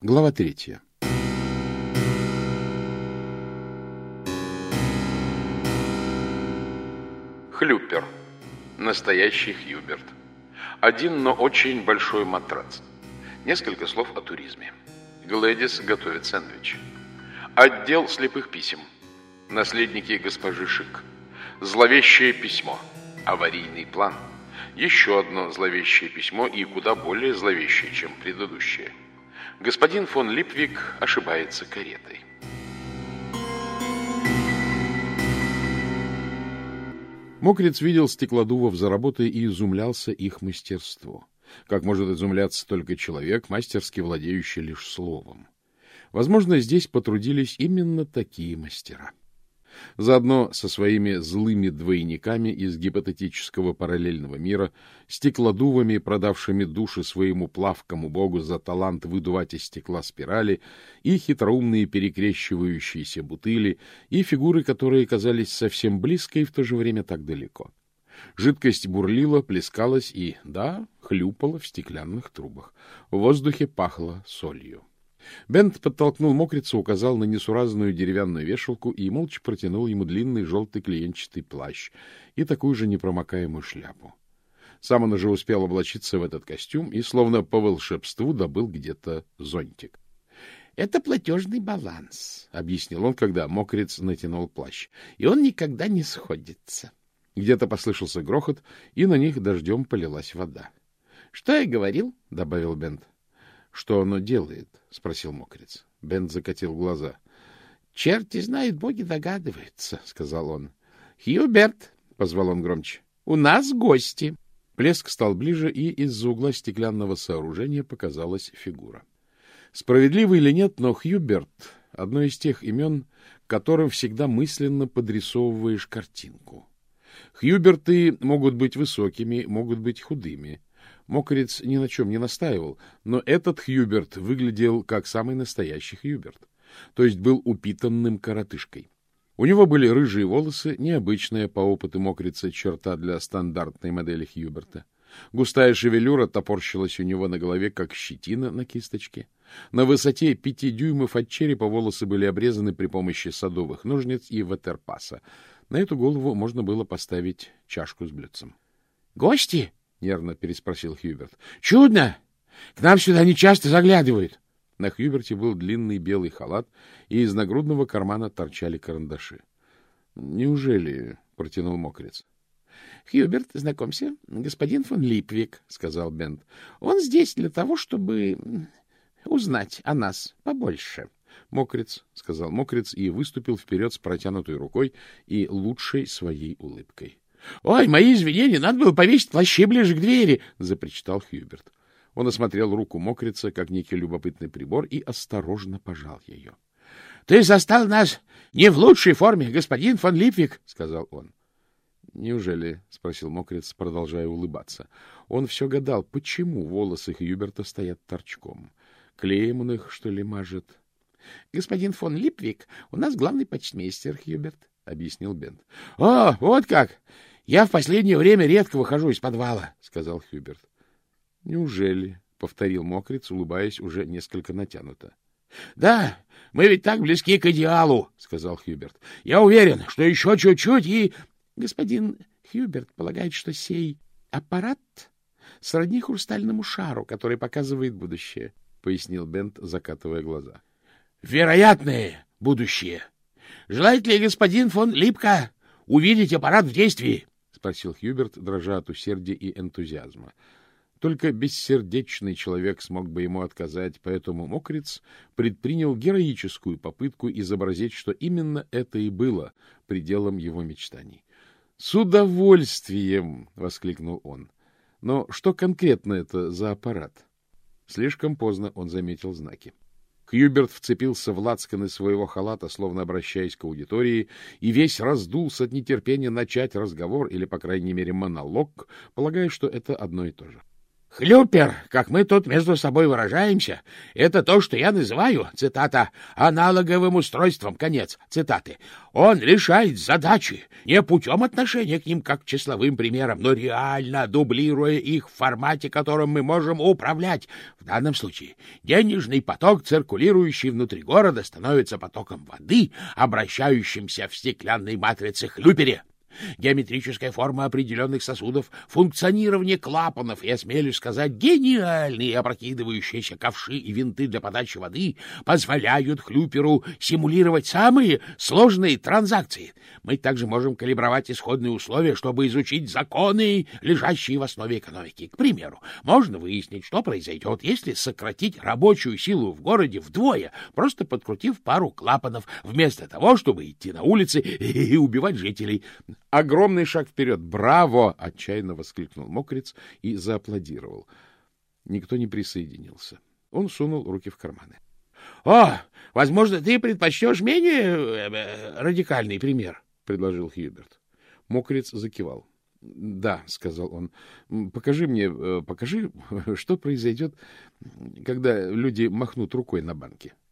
Глава третья. Хлюпер. Настоящий Хьюберт. Один, но очень большой матрац. Несколько слов о туризме. Глэдис готовит сэндвич. Отдел слепых писем. Наследники госпожи Шик. Зловещее письмо. Аварийный план. Еще одно зловещее письмо и куда более зловещее, чем предыдущее – господин фон Липвик ошибается каретой. Мокриц видел стеклодувов за работой и изумлялся их мастерству. Как может изумляться только человек, мастерски владеющий лишь словом. Возможно, здесь потрудились именно такие мастера. Заодно со своими злыми двойниками из гипотетического параллельного мира, стеклодувами, продавшими души своему плавкому богу за талант выдувать из стекла спирали, и хитроумные перекрещивающиеся бутыли, и фигуры, которые казались совсем близко и в то же время так далеко. Жидкость бурлила, плескалась и, да, хлюпала в стеклянных трубах. В воздухе пахло солью. Бент подтолкнул мокрицу, указал на несуразную деревянную вешалку и молча протянул ему длинный желтый клеенчатый плащ и такую же непромокаемую шляпу. Сам он уже успел облачиться в этот костюм и, словно по волшебству, добыл где-то зонтик. — Это платежный баланс, — объяснил он, когда мокрец натянул плащ, — и он никогда не сходится. Где-то послышался грохот, и на них дождем полилась вода. — Что я говорил? — добавил Бент. — Что оно делает? — спросил мокрец. Бент закатил глаза. — Черти знают, боги догадываются, — сказал он. — Хьюберт, — позвал он громче, — у нас гости. Плеск стал ближе, и из-за угла стеклянного сооружения показалась фигура. Справедливо или нет, но Хьюберт — одно из тех имен, которым всегда мысленно подрисовываешь картинку. Хьюберты могут быть высокими, могут быть худыми, Мокрец ни на чем не настаивал, но этот Хьюберт выглядел как самый настоящий Хьюберт, то есть был упитанным коротышкой. У него были рыжие волосы, необычная по опыту мокрица черта для стандартной модели Хьюберта. Густая шевелюра топорщилась у него на голове, как щетина на кисточке. На высоте пяти дюймов от черепа волосы были обрезаны при помощи садовых ножниц и ватерпаса. На эту голову можно было поставить чашку с блюдцем. — Гости? — нервно переспросил Хьюберт. — Чудно! К нам сюда не часто заглядывают. На Хьюберте был длинный белый халат, и из нагрудного кармана торчали карандаши. — Неужели? — протянул мокрец. — Хьюберт, знакомься, господин фон Липвик, — сказал Бент. — Он здесь для того, чтобы узнать о нас побольше. — Мокрец, — сказал мокрец и выступил вперед с протянутой рукой и лучшей своей улыбкой. — Ой, мои извинения, надо было повесить плащи ближе к двери, — запричитал Хьюберт. Он осмотрел руку мокрица, как некий любопытный прибор, и осторожно пожал ее. — Ты застал нас не в лучшей форме, господин фон Липвик, — сказал он. — Неужели? — спросил мокрец, продолжая улыбаться. Он все гадал, почему волосы Хьюберта стоят торчком. Клеем он их, что ли, мажет? — Господин фон Липвик, у нас главный почтмейстер, Хьюберт, — объяснил Бент. — О, вот как! Я в последнее время редко выхожу из подвала, — сказал Хьюберт. — Неужели? — повторил мокрец, улыбаясь уже несколько натянуто. — Да, мы ведь так близки к идеалу, — сказал Хьюберт. — Я уверен, что еще чуть-чуть и... Господин Хьюберт полагает, что сей аппарат сродни хрустальному шару, который показывает будущее, — пояснил Бент, закатывая глаза. — Вероятное будущее. Желает ли господин фон Липка увидеть аппарат в действии? Спросил Хьюберт, дрожа от усердия и энтузиазма. Только бессердечный человек смог бы ему отказать, поэтому Мокриц предпринял героическую попытку изобразить, что именно это и было пределом его мечтаний. «С удовольствием!» — воскликнул он. «Но что конкретно это за аппарат?» Слишком поздно он заметил знаки. Хьюберт вцепился в лацканы своего халата, словно обращаясь к аудитории, и весь раздулся от нетерпения начать разговор или, по крайней мере, монолог, полагая, что это одно и то же. Хлюпер, как мы тут между собой выражаемся, это то, что я называю, цитата, аналоговым устройством, конец цитаты. Он решает задачи не путем отношения к ним как к числовым примерам, но реально дублируя их в формате, которым мы можем управлять. В данном случае денежный поток, циркулирующий внутри города, становится потоком воды, обращающимся в стеклянной матрице хлюпере геометрическая форма определенных сосудов, функционирование клапанов и, осмелюсь сказать, гениальные опрокидывающиеся ковши и винты для подачи воды позволяют хлюперу симулировать самые сложные транзакции. Мы также можем калибровать исходные условия, чтобы изучить законы, лежащие в основе экономики. К примеру, можно выяснить, что произойдет, если сократить рабочую силу в городе вдвое, просто подкрутив пару клапанов, вместо того, чтобы идти на улицы и убивать жителей. Огромный шаг вперед! Браво! — отчаянно воскликнул мокрец и зааплодировал. Никто не присоединился. Он сунул руки в карманы. — О, возможно, ты предпочтешь менее э, радикальный пример, — предложил Хьюберт. Мокрец закивал. — Да, — сказал он, — покажи мне, э, покажи, что произойдет, когда люди махнут рукой на банке. —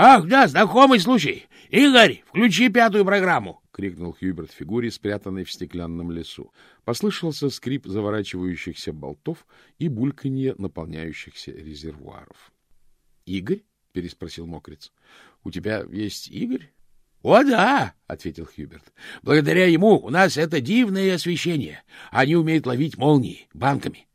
Ах, да, знакомый случай. Игорь, включи пятую программу крикнул Хьюберт фигуре, спрятанной в стеклянном лесу. Послышался скрип заворачивающихся болтов и бульканье наполняющихся резервуаров. — Игорь? — переспросил Мокриц. — У тебя есть Игорь? — О, да, — ответил Хьюберт. — Благодаря ему у нас это дивное освещение. Они умеют ловить молнии банками.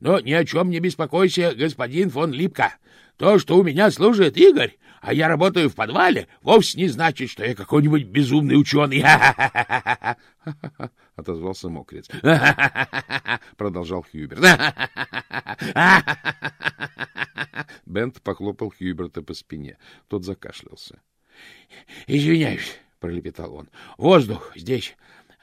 Но ни о чем не беспокойся, господин фон Липка. То, что у меня служит Игорь, а я работаю в подвале, вовсе не значит, что я какой-нибудь безумный ученый. — отозвался мокрец. — продолжал Хьюберт. Бент похлопал Хьюберта по спине. Тот закашлялся. — Извиняюсь, — пролепетал он. — Воздух здесь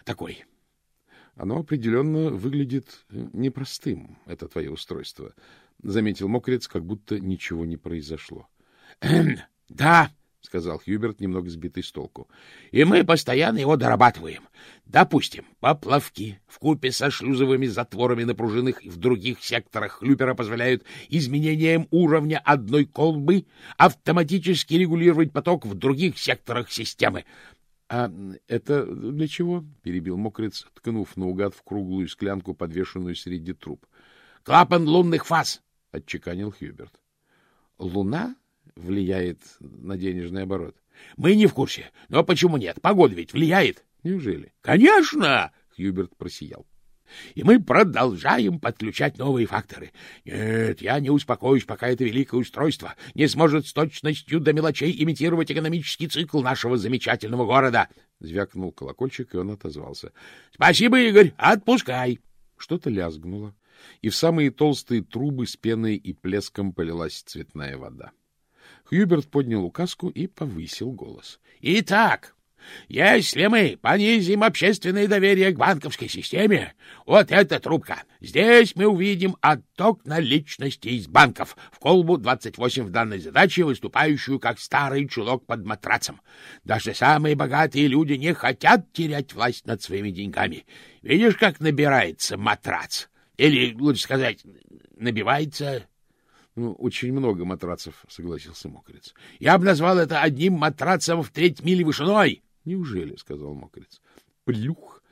такой. — Оно определенно выглядит непростым, это твое устройство, — заметил мокрец, как будто ничего не произошло. — Да, — сказал Хьюберт, немного сбитый с толку. — И мы постоянно его дорабатываем. Допустим, поплавки в купе со шлюзовыми затворами на пружинах в других секторах хлюпера позволяют изменением уровня одной колбы автоматически регулировать поток в других секторах системы. — А это для чего? — перебил мокрец, ткнув наугад в круглую склянку, подвешенную среди труб. — Клапан лунных фаз, — отчеканил Хьюберт. — Луна влияет на денежный оборот? — Мы не в курсе. Но почему нет? Погода ведь влияет. — Неужели? — Конечно! — Хьюберт просиял. И мы продолжаем подключать новые факторы. Нет, я не успокоюсь, пока это великое устройство не сможет с точностью до мелочей имитировать экономический цикл нашего замечательного города. Звякнул колокольчик, и он отозвался. — Спасибо, Игорь, отпускай. Что-то лязгнуло, и в самые толстые трубы с пеной и плеском полилась цветная вода. Хьюберт поднял указку и повысил голос. — Итак, если мы понизим общественное доверие к банковской системе, вот эта трубка, здесь мы увидим отток наличности из банков, в колбу 28 в данной задаче, выступающую как старый чулок под матрацем. Даже самые богатые люди не хотят терять власть над своими деньгами. Видишь, как набирается матрац? Или, лучше сказать, набивается ну, очень много матрацев, согласился Мокрец. Я бы назвал это одним матрацем в треть мили вышиной. Неужели, сказал Мокрец. Плюх.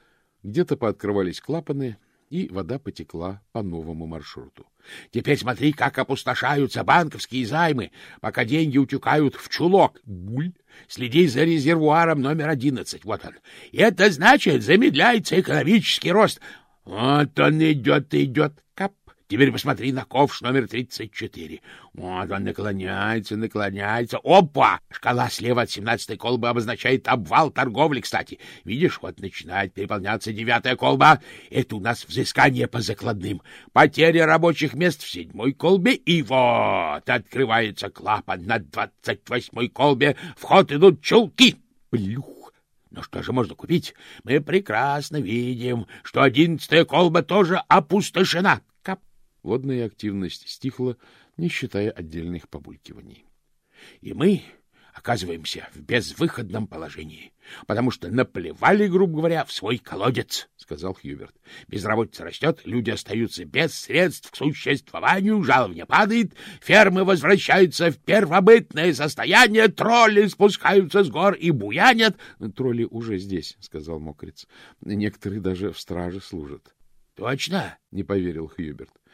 Где-то пооткрывались клапаны, и вода потекла по новому маршруту. Теперь смотри, как опустошаются банковские займы, пока деньги утекают в чулок. Буль. Следи за резервуаром номер одиннадцать. Вот он. И это значит, замедляется экономический рост. Вот он идет, идет. Теперь посмотри на ковш номер 34. Вот он наклоняется, наклоняется. Опа! Шкала слева от 17-й колбы обозначает обвал торговли, кстати. Видишь, вот начинает переполняться девятая колба. Это у нас взыскание по закладным. Потеря рабочих мест в седьмой колбе. И вот открывается клапан на 28-й колбе. Вход идут чулки. Плюх! Но что же можно купить? Мы прекрасно видим, что одиннадцатая колба тоже опустошена. Водная активность стихла, не считая отдельных побулькиваний. — И мы оказываемся в безвыходном положении, потому что наплевали, грубо говоря, в свой колодец, — сказал Хьюберт. Безработица растет, люди остаются без средств к существованию, жалование падает, фермы возвращаются в первобытное состояние, тролли спускаются с гор и буянят. — Тролли уже здесь, — сказал Мокриц. — Некоторые даже в страже служат. — Точно? — не поверил Хьюберт. —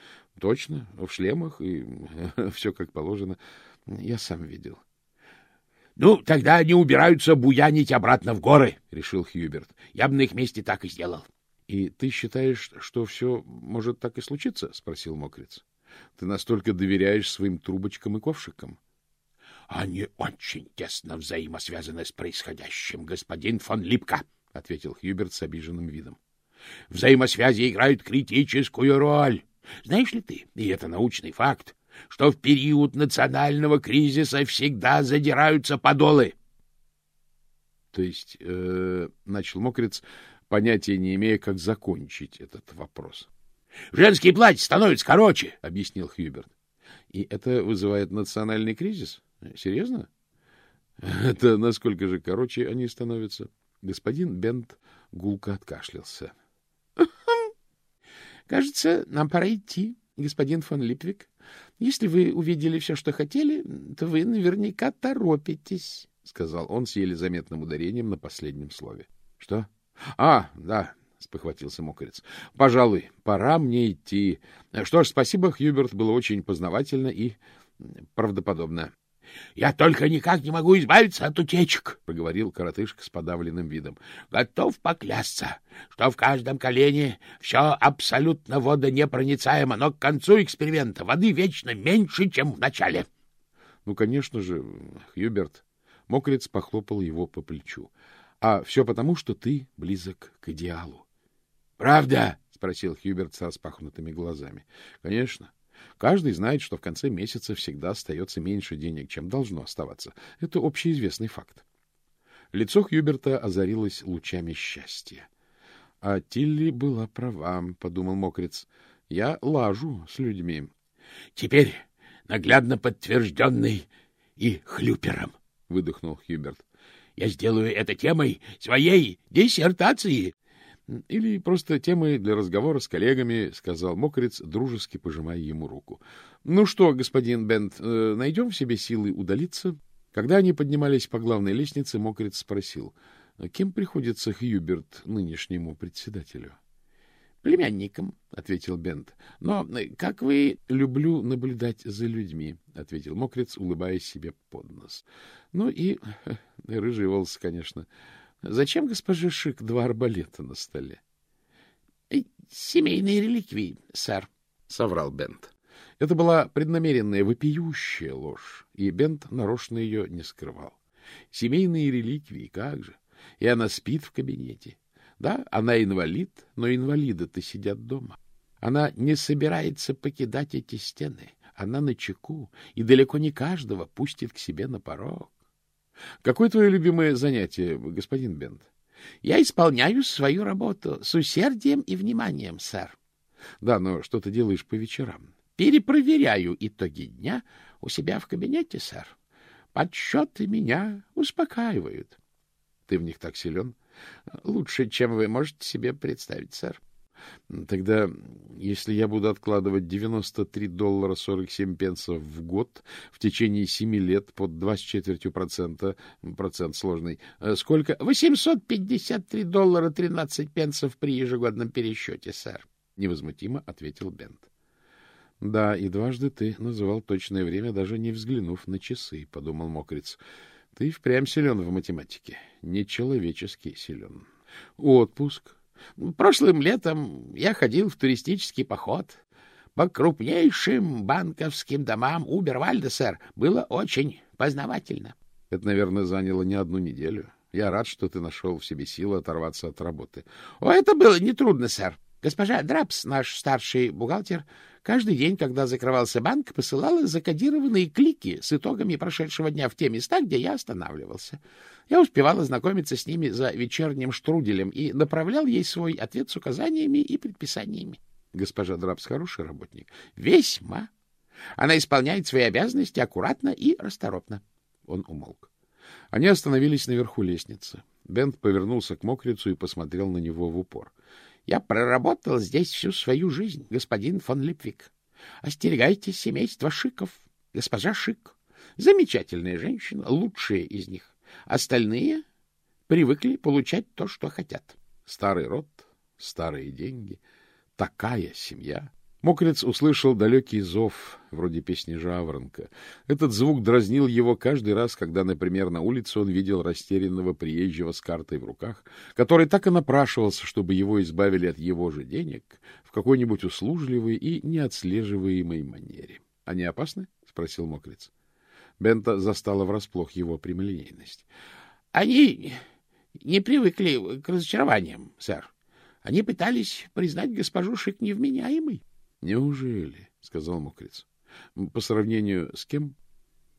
Точно, в шлемах и все как положено. Я сам видел. — ну, тогда они убираются буянить обратно в горы, — решил Хьюберт. Я бы на их месте так и сделал. — И ты считаешь, что все может так и случиться? — спросил Мокриц. — Ты настолько доверяешь своим трубочкам и ковшикам? — Они очень тесно взаимосвязаны с происходящим, господин фон Липка, — ответил Хьюберт с обиженным видом. — Взаимосвязи играют критическую роль. Знаешь ли ты, и это научный факт, что в период национального кризиса всегда задираются подолы. — То есть, э, — начал Мокриц, понятия не имея, как закончить этот вопрос. — Женские платья становятся короче, — объяснил Хьюберт. — И это вызывает национальный кризис? Серьезно? — Это насколько же короче они становятся? Господин Бент гулко откашлялся. — Кажется, нам пора идти, господин фон Липвик. Если вы увидели все, что хотели, то вы наверняка торопитесь, — сказал он с еле заметным ударением на последнем слове. — Что? — А, да, — спохватился Мокрец. — Пожалуй, пора мне идти. Что ж, спасибо, Хьюберт, было очень познавательно и правдоподобно. — Я только никак не могу избавиться от утечек, — проговорил коротышка с подавленным видом. — Готов поклясться, что в каждом колене все абсолютно водонепроницаемо, но к концу эксперимента воды вечно меньше, чем в начале. — Ну, конечно же, Хьюберт. Мокрец похлопал его по плечу. — А все потому, что ты близок к идеалу. — Правда? — спросил Хьюберт с распахнутыми глазами. — Конечно. — Каждый знает, что в конце месяца всегда остается меньше денег, чем должно оставаться. Это общеизвестный факт. Лицо Хьюберта озарилось лучами счастья. — А Тилли была права, — подумал Мокриц. — Я лажу с людьми. — Теперь наглядно подтвержденный и хлюпером, — выдохнул Хьюберт. — Я сделаю это темой своей диссертации. — Или просто темой для разговора с коллегами, — сказал Мокрец, дружески пожимая ему руку. — Ну что, господин Бент, э, найдем в себе силы удалиться? Когда они поднимались по главной лестнице, Мокрец спросил, кем приходится Хьюберт нынешнему председателю? — Племянником, — ответил Бент. — Но, как вы... — Люблю наблюдать за людьми, — ответил Мокрец, улыбаясь себе под нос. — Ну и рыжий волос, конечно. — Зачем госпоже Шик два арбалета на столе? «Э, — Семейные реликвии, сэр, — соврал Бент. Это была преднамеренная вопиющая ложь, и Бент нарочно ее не скрывал. Семейные реликвии, как же! И она спит в кабинете. Да, она инвалид, но инвалиды-то сидят дома. Она не собирается покидать эти стены. Она на чеку, и далеко не каждого пустит к себе на порог. Какое твое любимое занятие, господин Бент? — Я исполняю свою работу с усердием и вниманием, сэр. — Да, но что ты делаешь по вечерам? — Перепроверяю итоги дня у себя в кабинете, сэр. Подсчеты меня успокаивают. — Ты в них так силен? — Лучше, чем вы можете себе представить, сэр. Тогда, если я буду откладывать 93 доллара 47 пенсов в год в течение 7 лет под 2 с четвертью процента, процент сложный, э, сколько? 853 доллара 13 пенсов при ежегодном пересчете, сэр. Невозмутимо ответил Бент. — Да, и дважды ты называл точное время, даже не взглянув на часы, — подумал Мокриц. — Ты впрямь силен в математике, нечеловечески силен. Отпуск, Прошлым летом я ходил в туристический поход по крупнейшим банковским домам Убервальда, сэр. Было очень познавательно. Это, наверное, заняло не одну неделю. Я рад, что ты нашел в себе силы оторваться от работы. О, это было нетрудно, сэр. Госпожа Драпс, наш старший бухгалтер, каждый день, когда закрывался банк, посылала закодированные клики с итогами прошедшего дня в те места, где я останавливался. Я успевал ознакомиться с ними за вечерним штруделем и направлял ей свой ответ с указаниями и предписаниями. Госпожа Драпс хороший работник? Весьма. Она исполняет свои обязанности аккуратно и расторопно. Он умолк. Они остановились наверху лестницы. Бент повернулся к мокрицу и посмотрел на него в упор. — Я проработал здесь всю свою жизнь, господин фон Липвик. Остерегайтесь семейства Шиков. Госпожа Шик — замечательная женщина, лучшая из них. Остальные привыкли получать то, что хотят. Старый род, старые деньги, такая семья. Мокрец услышал далекий зов, вроде песни жаворонка. Этот звук дразнил его каждый раз, когда, например, на улице он видел растерянного приезжего с картой в руках, который так и напрашивался, чтобы его избавили от его же денег в какой-нибудь услужливой и неотслеживаемой манере. — Они опасны? — спросил Мокрец. Бента застала врасплох его прямолинейность. — Они не привыкли к разочарованиям, сэр. Они пытались признать госпожу Шик невменяемой. — Неужели? — сказал Мокриц. — По сравнению с кем?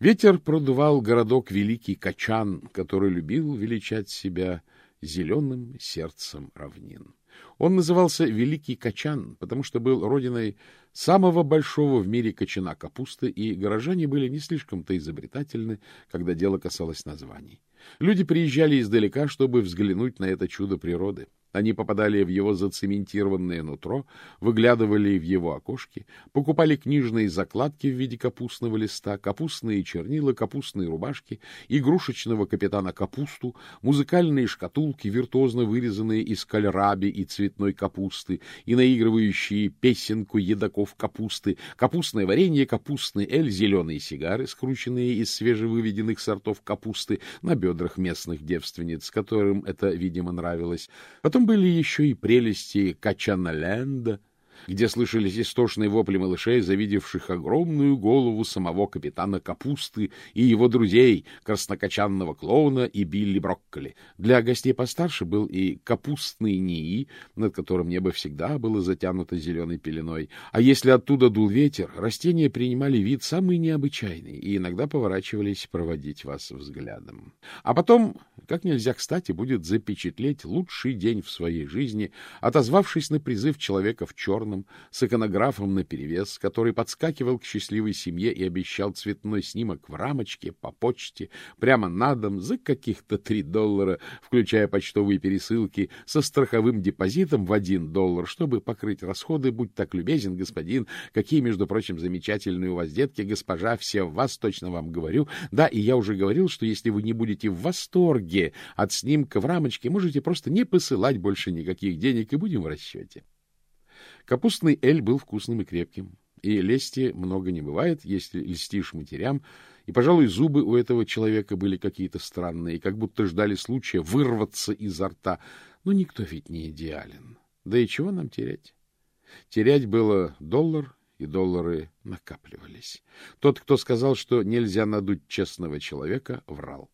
Ветер продувал городок Великий Качан, который любил величать себя зеленым сердцем равнин. Он назывался Великий Качан, потому что был родиной самого большого в мире кочана капусты, и горожане были не слишком-то изобретательны, когда дело касалось названий. Люди приезжали издалека, чтобы взглянуть на это чудо природы. Они попадали в его зацементированное нутро, выглядывали в его окошки, покупали книжные закладки в виде капустного листа, капустные чернила, капустные рубашки, игрушечного капитана капусту, музыкальные шкатулки, виртуозно вырезанные из кальраби и цветной капусты, и наигрывающие песенку едоков капусты, капустное варенье, капустный эль, зеленые сигары, скрученные из свежевыведенных сортов капусты на бедрах местных девственниц, которым это, видимо, нравилось. Потом Были еще и прелести Качаналенда, где слышались истошные вопли малышей, завидевших огромную голову самого капитана Капусты и его друзей, краснокочанного клоуна и Билли Брокколи. Для гостей постарше был и капустный НИИ, над которым небо всегда было затянуто зеленой пеленой. А если оттуда дул ветер, растения принимали вид самый необычайный и иногда поворачивались проводить вас взглядом. А потом, как нельзя кстати, будет запечатлеть лучший день в своей жизни, отозвавшись на призыв человека в черном, черном, с иконографом наперевес, который подскакивал к счастливой семье и обещал цветной снимок в рамочке, по почте, прямо на дом, за каких-то три доллара, включая почтовые пересылки, со страховым депозитом в один доллар, чтобы покрыть расходы, будь так любезен, господин, какие, между прочим, замечательные у вас детки, госпожа, все в вас, точно вам говорю. Да, и я уже говорил, что если вы не будете в восторге от снимка в рамочке, можете просто не посылать больше никаких денег, и будем в расчете. Капустный эль был вкусным и крепким, и лести много не бывает, если льстишь матерям, и, пожалуй, зубы у этого человека были какие-то странные, как будто ждали случая вырваться изо рта. Но никто ведь не идеален. Да и чего нам терять? Терять было доллар, и доллары накапливались. Тот, кто сказал, что нельзя надуть честного человека, врал.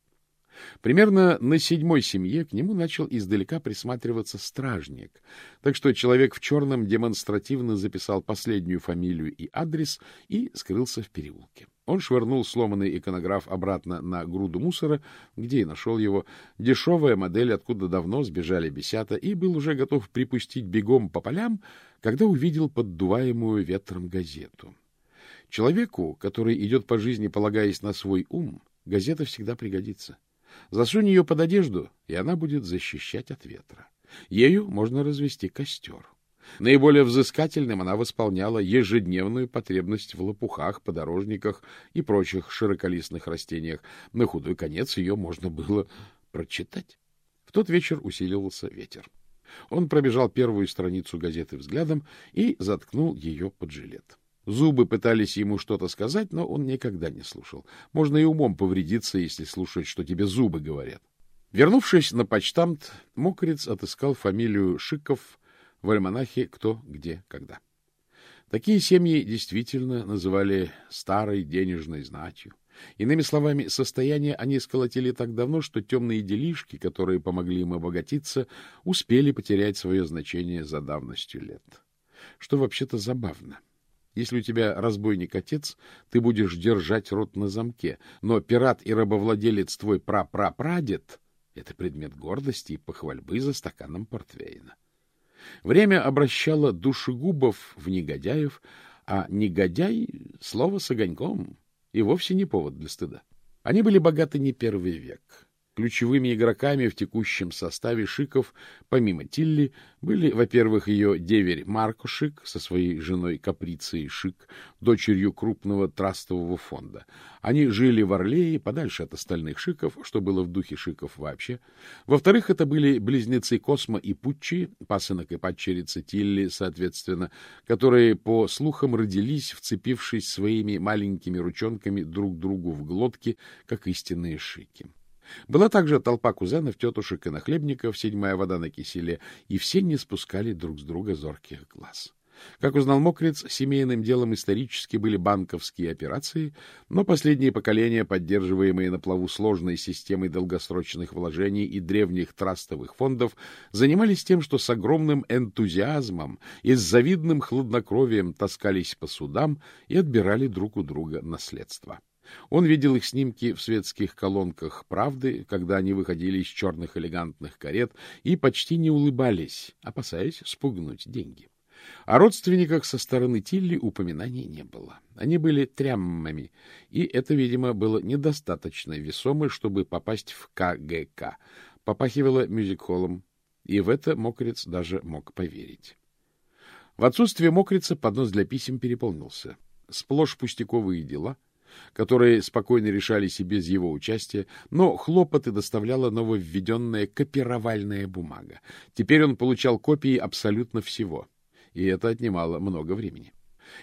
Примерно на седьмой семье к нему начал издалека присматриваться стражник, так что человек в черном демонстративно записал последнюю фамилию и адрес и скрылся в переулке. Он швырнул сломанный иконограф обратно на груду мусора, где и нашел его. Дешевая модель, откуда давно сбежали бесята, и был уже готов припустить бегом по полям, когда увидел поддуваемую ветром газету. Человеку, который идет по жизни, полагаясь на свой ум, газета всегда пригодится. Засунь ее под одежду, и она будет защищать от ветра. Ею можно развести костер. Наиболее взыскательным она восполняла ежедневную потребность в лопухах, подорожниках и прочих широколистных растениях. На худой конец ее можно было прочитать. В тот вечер усиливался ветер. Он пробежал первую страницу газеты взглядом и заткнул ее под жилет. Зубы пытались ему что-то сказать, но он никогда не слушал. Можно и умом повредиться, если слушать, что тебе зубы говорят. Вернувшись на почтамт, Мокрец отыскал фамилию Шиков в альманахе «Кто, где, когда». Такие семьи действительно называли старой денежной знатью. Иными словами, состояние они сколотили так давно, что темные делишки, которые помогли им обогатиться, успели потерять свое значение за давностью лет. Что вообще-то забавно. Если у тебя разбойник-отец, ты будешь держать рот на замке, но пират и рабовладелец твой прапрапрадед — это предмет гордости и похвальбы за стаканом портвейна. Время обращало душегубов в негодяев, а негодяй — слово с огоньком и вовсе не повод для стыда. Они были богаты не первый век. Ключевыми игроками в текущем составе Шиков, помимо Тилли, были, во-первых, ее деверь Марко Шик со своей женой Каприцей Шик, дочерью крупного трастового фонда. Они жили в Орлее, подальше от остальных Шиков, что было в духе Шиков вообще. Во-вторых, это были близнецы Космо и Пуччи, пасынок и падчерица Тилли, соответственно, которые, по слухам, родились, вцепившись своими маленькими ручонками друг другу в глотки, как истинные Шики. Была также толпа кузенов, тетушек и нахлебников, седьмая вода на киселе, и все не спускали друг с друга зорких глаз. Как узнал Мокриц, семейным делом исторически были банковские операции, но последние поколения, поддерживаемые на плаву сложной системой долгосрочных вложений и древних трастовых фондов, занимались тем, что с огромным энтузиазмом и с завидным хладнокровием таскались по судам и отбирали друг у друга наследство. Он видел их снимки в светских колонках «Правды», когда они выходили из черных элегантных карет и почти не улыбались, опасаясь спугнуть деньги. О родственниках со стороны Тилли упоминаний не было. Они были тряммами, и это, видимо, было недостаточно весомо, чтобы попасть в КГК. Попахивало мюзик-холлом, и в это Мокрец даже мог поверить. В отсутствие Мокрица поднос для писем переполнился. Сплошь пустяковые дела — которые спокойно решались и без его участия, но хлопоты доставляла нововведенная копировальная бумага. Теперь он получал копии абсолютно всего, и это отнимало много времени.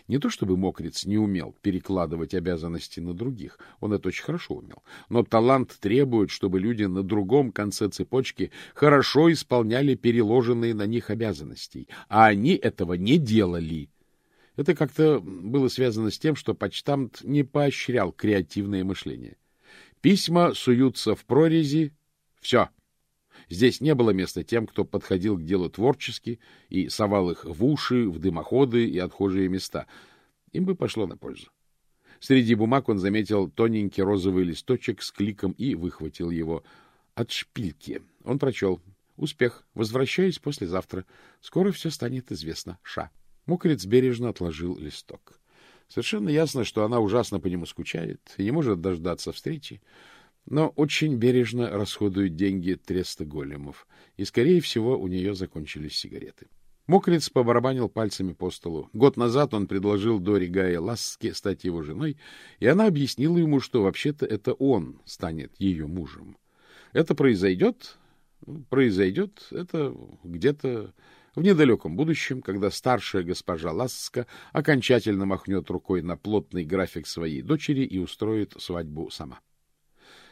Не то чтобы Мокриц не умел перекладывать обязанности на других, он это очень хорошо умел, но талант требует, чтобы люди на другом конце цепочки хорошо исполняли переложенные на них обязанности, а они этого не делали. Это как-то было связано с тем, что почтамт не поощрял креативное мышление. Письма суются в прорези. Все. Здесь не было места тем, кто подходил к делу творчески и совал их в уши, в дымоходы и отхожие места. Им бы пошло на пользу. Среди бумаг он заметил тоненький розовый листочек с кликом и выхватил его от шпильки. Он прочел. «Успех. Возвращаюсь послезавтра. Скоро все станет известно. Ша». Мокрец бережно отложил листок. Совершенно ясно, что она ужасно по нему скучает и не может дождаться встречи, но очень бережно расходует деньги треста големов, и, скорее всего, у нее закончились сигареты. Мокрец побарабанил пальцами по столу. Год назад он предложил Дори Гае Ласске стать его женой, и она объяснила ему, что вообще-то это он станет ее мужем. Это произойдет, произойдет, это где-то в недалеком будущем, когда старшая госпожа Ласка окончательно махнет рукой на плотный график своей дочери и устроит свадьбу сама.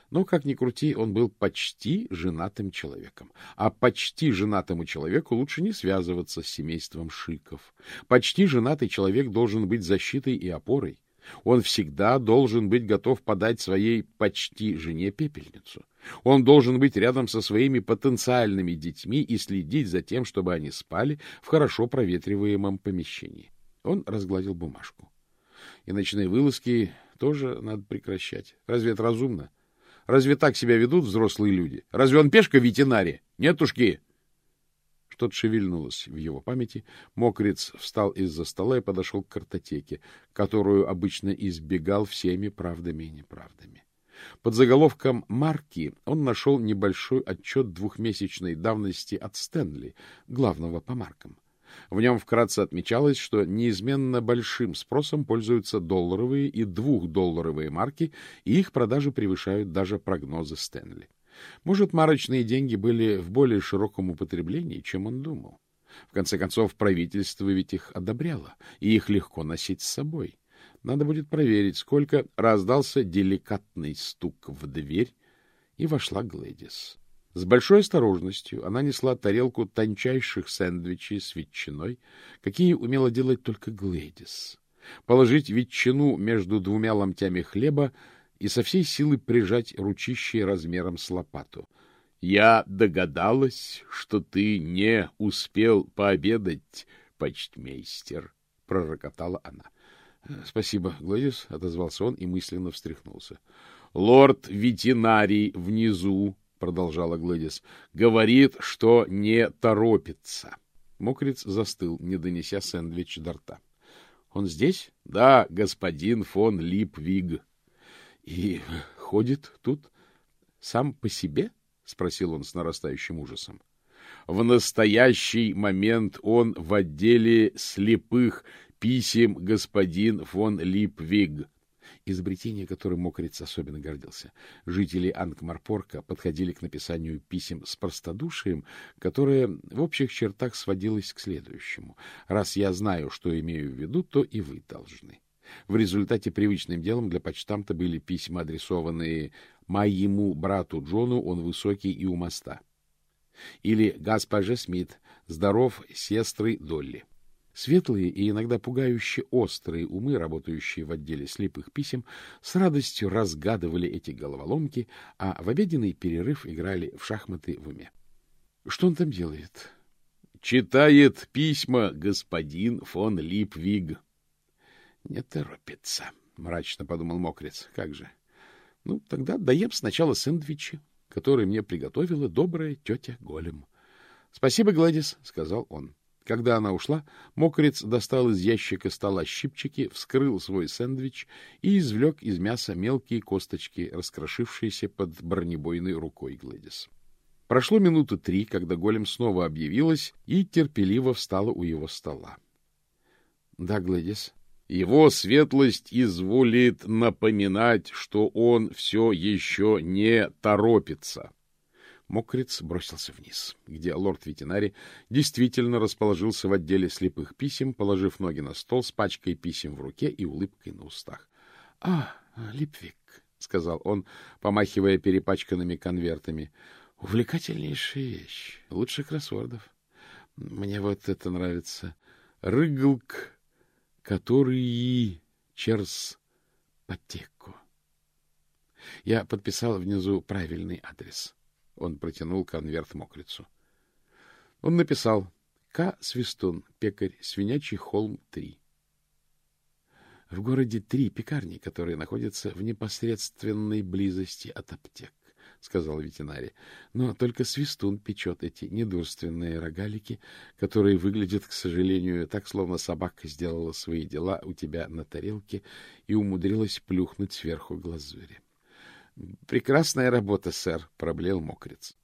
Но, как ни крути, он был почти женатым человеком. А почти женатому человеку лучше не связываться с семейством шиков. Почти женатый человек должен быть защитой и опорой. Он всегда должен быть готов подать своей почти жене пепельницу. Он должен быть рядом со своими потенциальными детьми и следить за тем, чтобы они спали в хорошо проветриваемом помещении. Он разгладил бумажку. И ночные вылазки тоже надо прекращать. Разве это разумно? Разве так себя ведут взрослые люди? Разве он пешка в ветеринаре? Нетушки! Что-то шевельнулось в его памяти. Мокриц встал из-за стола и подошел к картотеке, которую обычно избегал всеми правдами и неправдами. Под заголовком «Марки» он нашел небольшой отчет двухмесячной давности от Стэнли, главного по маркам. В нем вкратце отмечалось, что неизменно большим спросом пользуются долларовые и двухдолларовые марки, и их продажи превышают даже прогнозы Стэнли. Может, марочные деньги были в более широком употреблении, чем он думал. В конце концов, правительство ведь их одобряло, и их легко носить с собой. Надо будет проверить, сколько раздался деликатный стук в дверь, и вошла Глэдис. С большой осторожностью она несла тарелку тончайших сэндвичей с ветчиной, какие умела делать только Глэдис. Положить ветчину между двумя ломтями хлеба и со всей силы прижать ручище размером с лопату. — Я догадалась, что ты не успел пообедать, почтмейстер, — пророкотала она. — Спасибо, Гладис, — отозвался он и мысленно встряхнулся. — Лорд ветеринарий внизу, — продолжала Гладис, — говорит, что не торопится. Мокриц застыл, не донеся сэндвич до рта. — Он здесь? — Да, господин фон Липвиг. — И ходит тут сам по себе? — спросил он с нарастающим ужасом. В настоящий момент он в отделе слепых писем господин фон Липвиг, изобретение которым Мокриц особенно гордился. Жители Ангмарпорка подходили к написанию писем с простодушием, которое в общих чертах сводилось к следующему. Раз я знаю, что имею в виду, то и вы должны. В результате привычным делом для почтамта были письма, адресованные «Моему брату Джону, он высокий и у моста». Или «Госпоже Смит, здоров, сестры Долли». Светлые и иногда пугающе острые умы, работающие в отделе слепых писем, с радостью разгадывали эти головоломки, а в обеденный перерыв играли в шахматы в уме. Что он там делает? Читает письма господин фон Липвиг. Не торопится, мрачно подумал Мокрец. Как же? Ну, тогда даем сначала сэндвичи, которые мне приготовила добрая тетя Голем. — Спасибо, Гладис, — сказал он. Когда она ушла, мокрец достал из ящика стола щипчики, вскрыл свой сэндвич и извлек из мяса мелкие косточки, раскрошившиеся под бронебойной рукой Глэдис. Прошло минуты три, когда голем снова объявилась и терпеливо встала у его стола. — Да, Глэдис. Его светлость изволит напоминать, что он все еще не торопится. Мокриц бросился вниз, где лорд-ветеринарий действительно расположился в отделе слепых писем, положив ноги на стол с пачкой писем в руке и улыбкой на устах. — А, Липвик, — сказал он, помахивая перепачканными конвертами, — увлекательнейшая вещь, лучше кроссвордов. Мне вот это нравится. Рыгалк, который черс потеку. Я подписал внизу правильный адрес. — он протянул конверт мокрицу. Он написал «К. Свистун, пекарь, свинячий холм 3». В городе три пекарни, которые находятся в непосредственной близости от аптек, — сказал ветеринарий. Но только Свистун печет эти недурственные рогалики, которые выглядят, к сожалению, так, словно собака сделала свои дела у тебя на тарелке и умудрилась плюхнуть сверху глазури. — Прекрасная работа, сэр, — проблеял мокрец.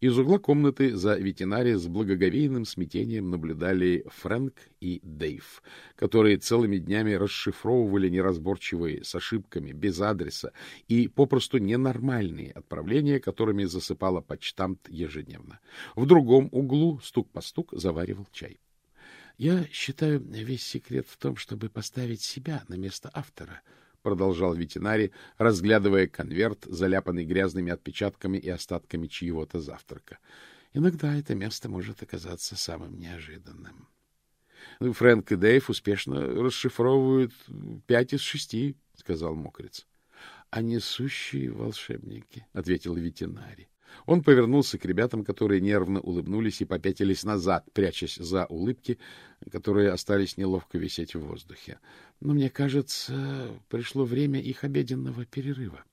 Из угла комнаты за ветеринария с благоговейным смятением наблюдали Фрэнк и Дейв, которые целыми днями расшифровывали неразборчивые, с ошибками, без адреса и попросту ненормальные отправления, которыми засыпала почтамт ежедневно. В другом углу стук по стук заваривал чай. — Я считаю, весь секрет в том, чтобы поставить себя на место автора, продолжал ветеринарий, разглядывая конверт, заляпанный грязными отпечатками и остатками чьего-то завтрака. Иногда это место может оказаться самым неожиданным. Фрэнк и Дэйв успешно расшифровывают пять из шести, — сказал мокрец. — А несущие волшебники, — ответил ветеринарий. Он повернулся к ребятам, которые нервно улыбнулись и попятились назад, прячась за улыбки, которые остались неловко висеть в воздухе. Но, мне кажется, пришло время их обеденного перерыва.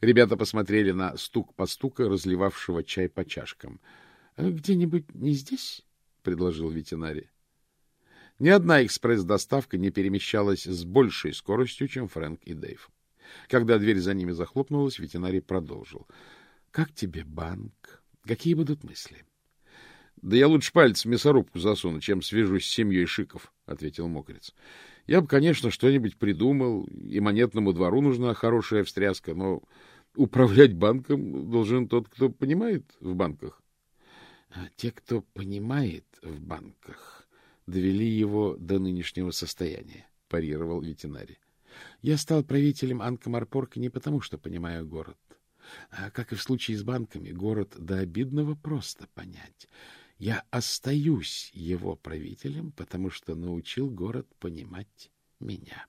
Ребята посмотрели на стук по стука, разливавшего чай по чашкам. — Где-нибудь не здесь? — предложил ветеринарий. Ни одна экспресс-доставка не перемещалась с большей скоростью, чем Фрэнк и Дэйв. Когда дверь за ними захлопнулась, ветеринарий продолжил. Как тебе банк? Какие будут мысли? — Да я лучше палец в мясорубку засуну, чем свяжусь с семьей Шиков, — ответил Мокрец. — Я бы, конечно, что-нибудь придумал, и монетному двору нужна хорошая встряска, но управлять банком должен тот, кто понимает в банках. А — Те, кто понимает в банках, довели его до нынешнего состояния, — парировал ветеринарий. — Я стал правителем Анкомарпорка не потому, что понимаю город. А как и в случае с банками, город до обидного просто понять. Я остаюсь его правителем, потому что научил город понимать меня.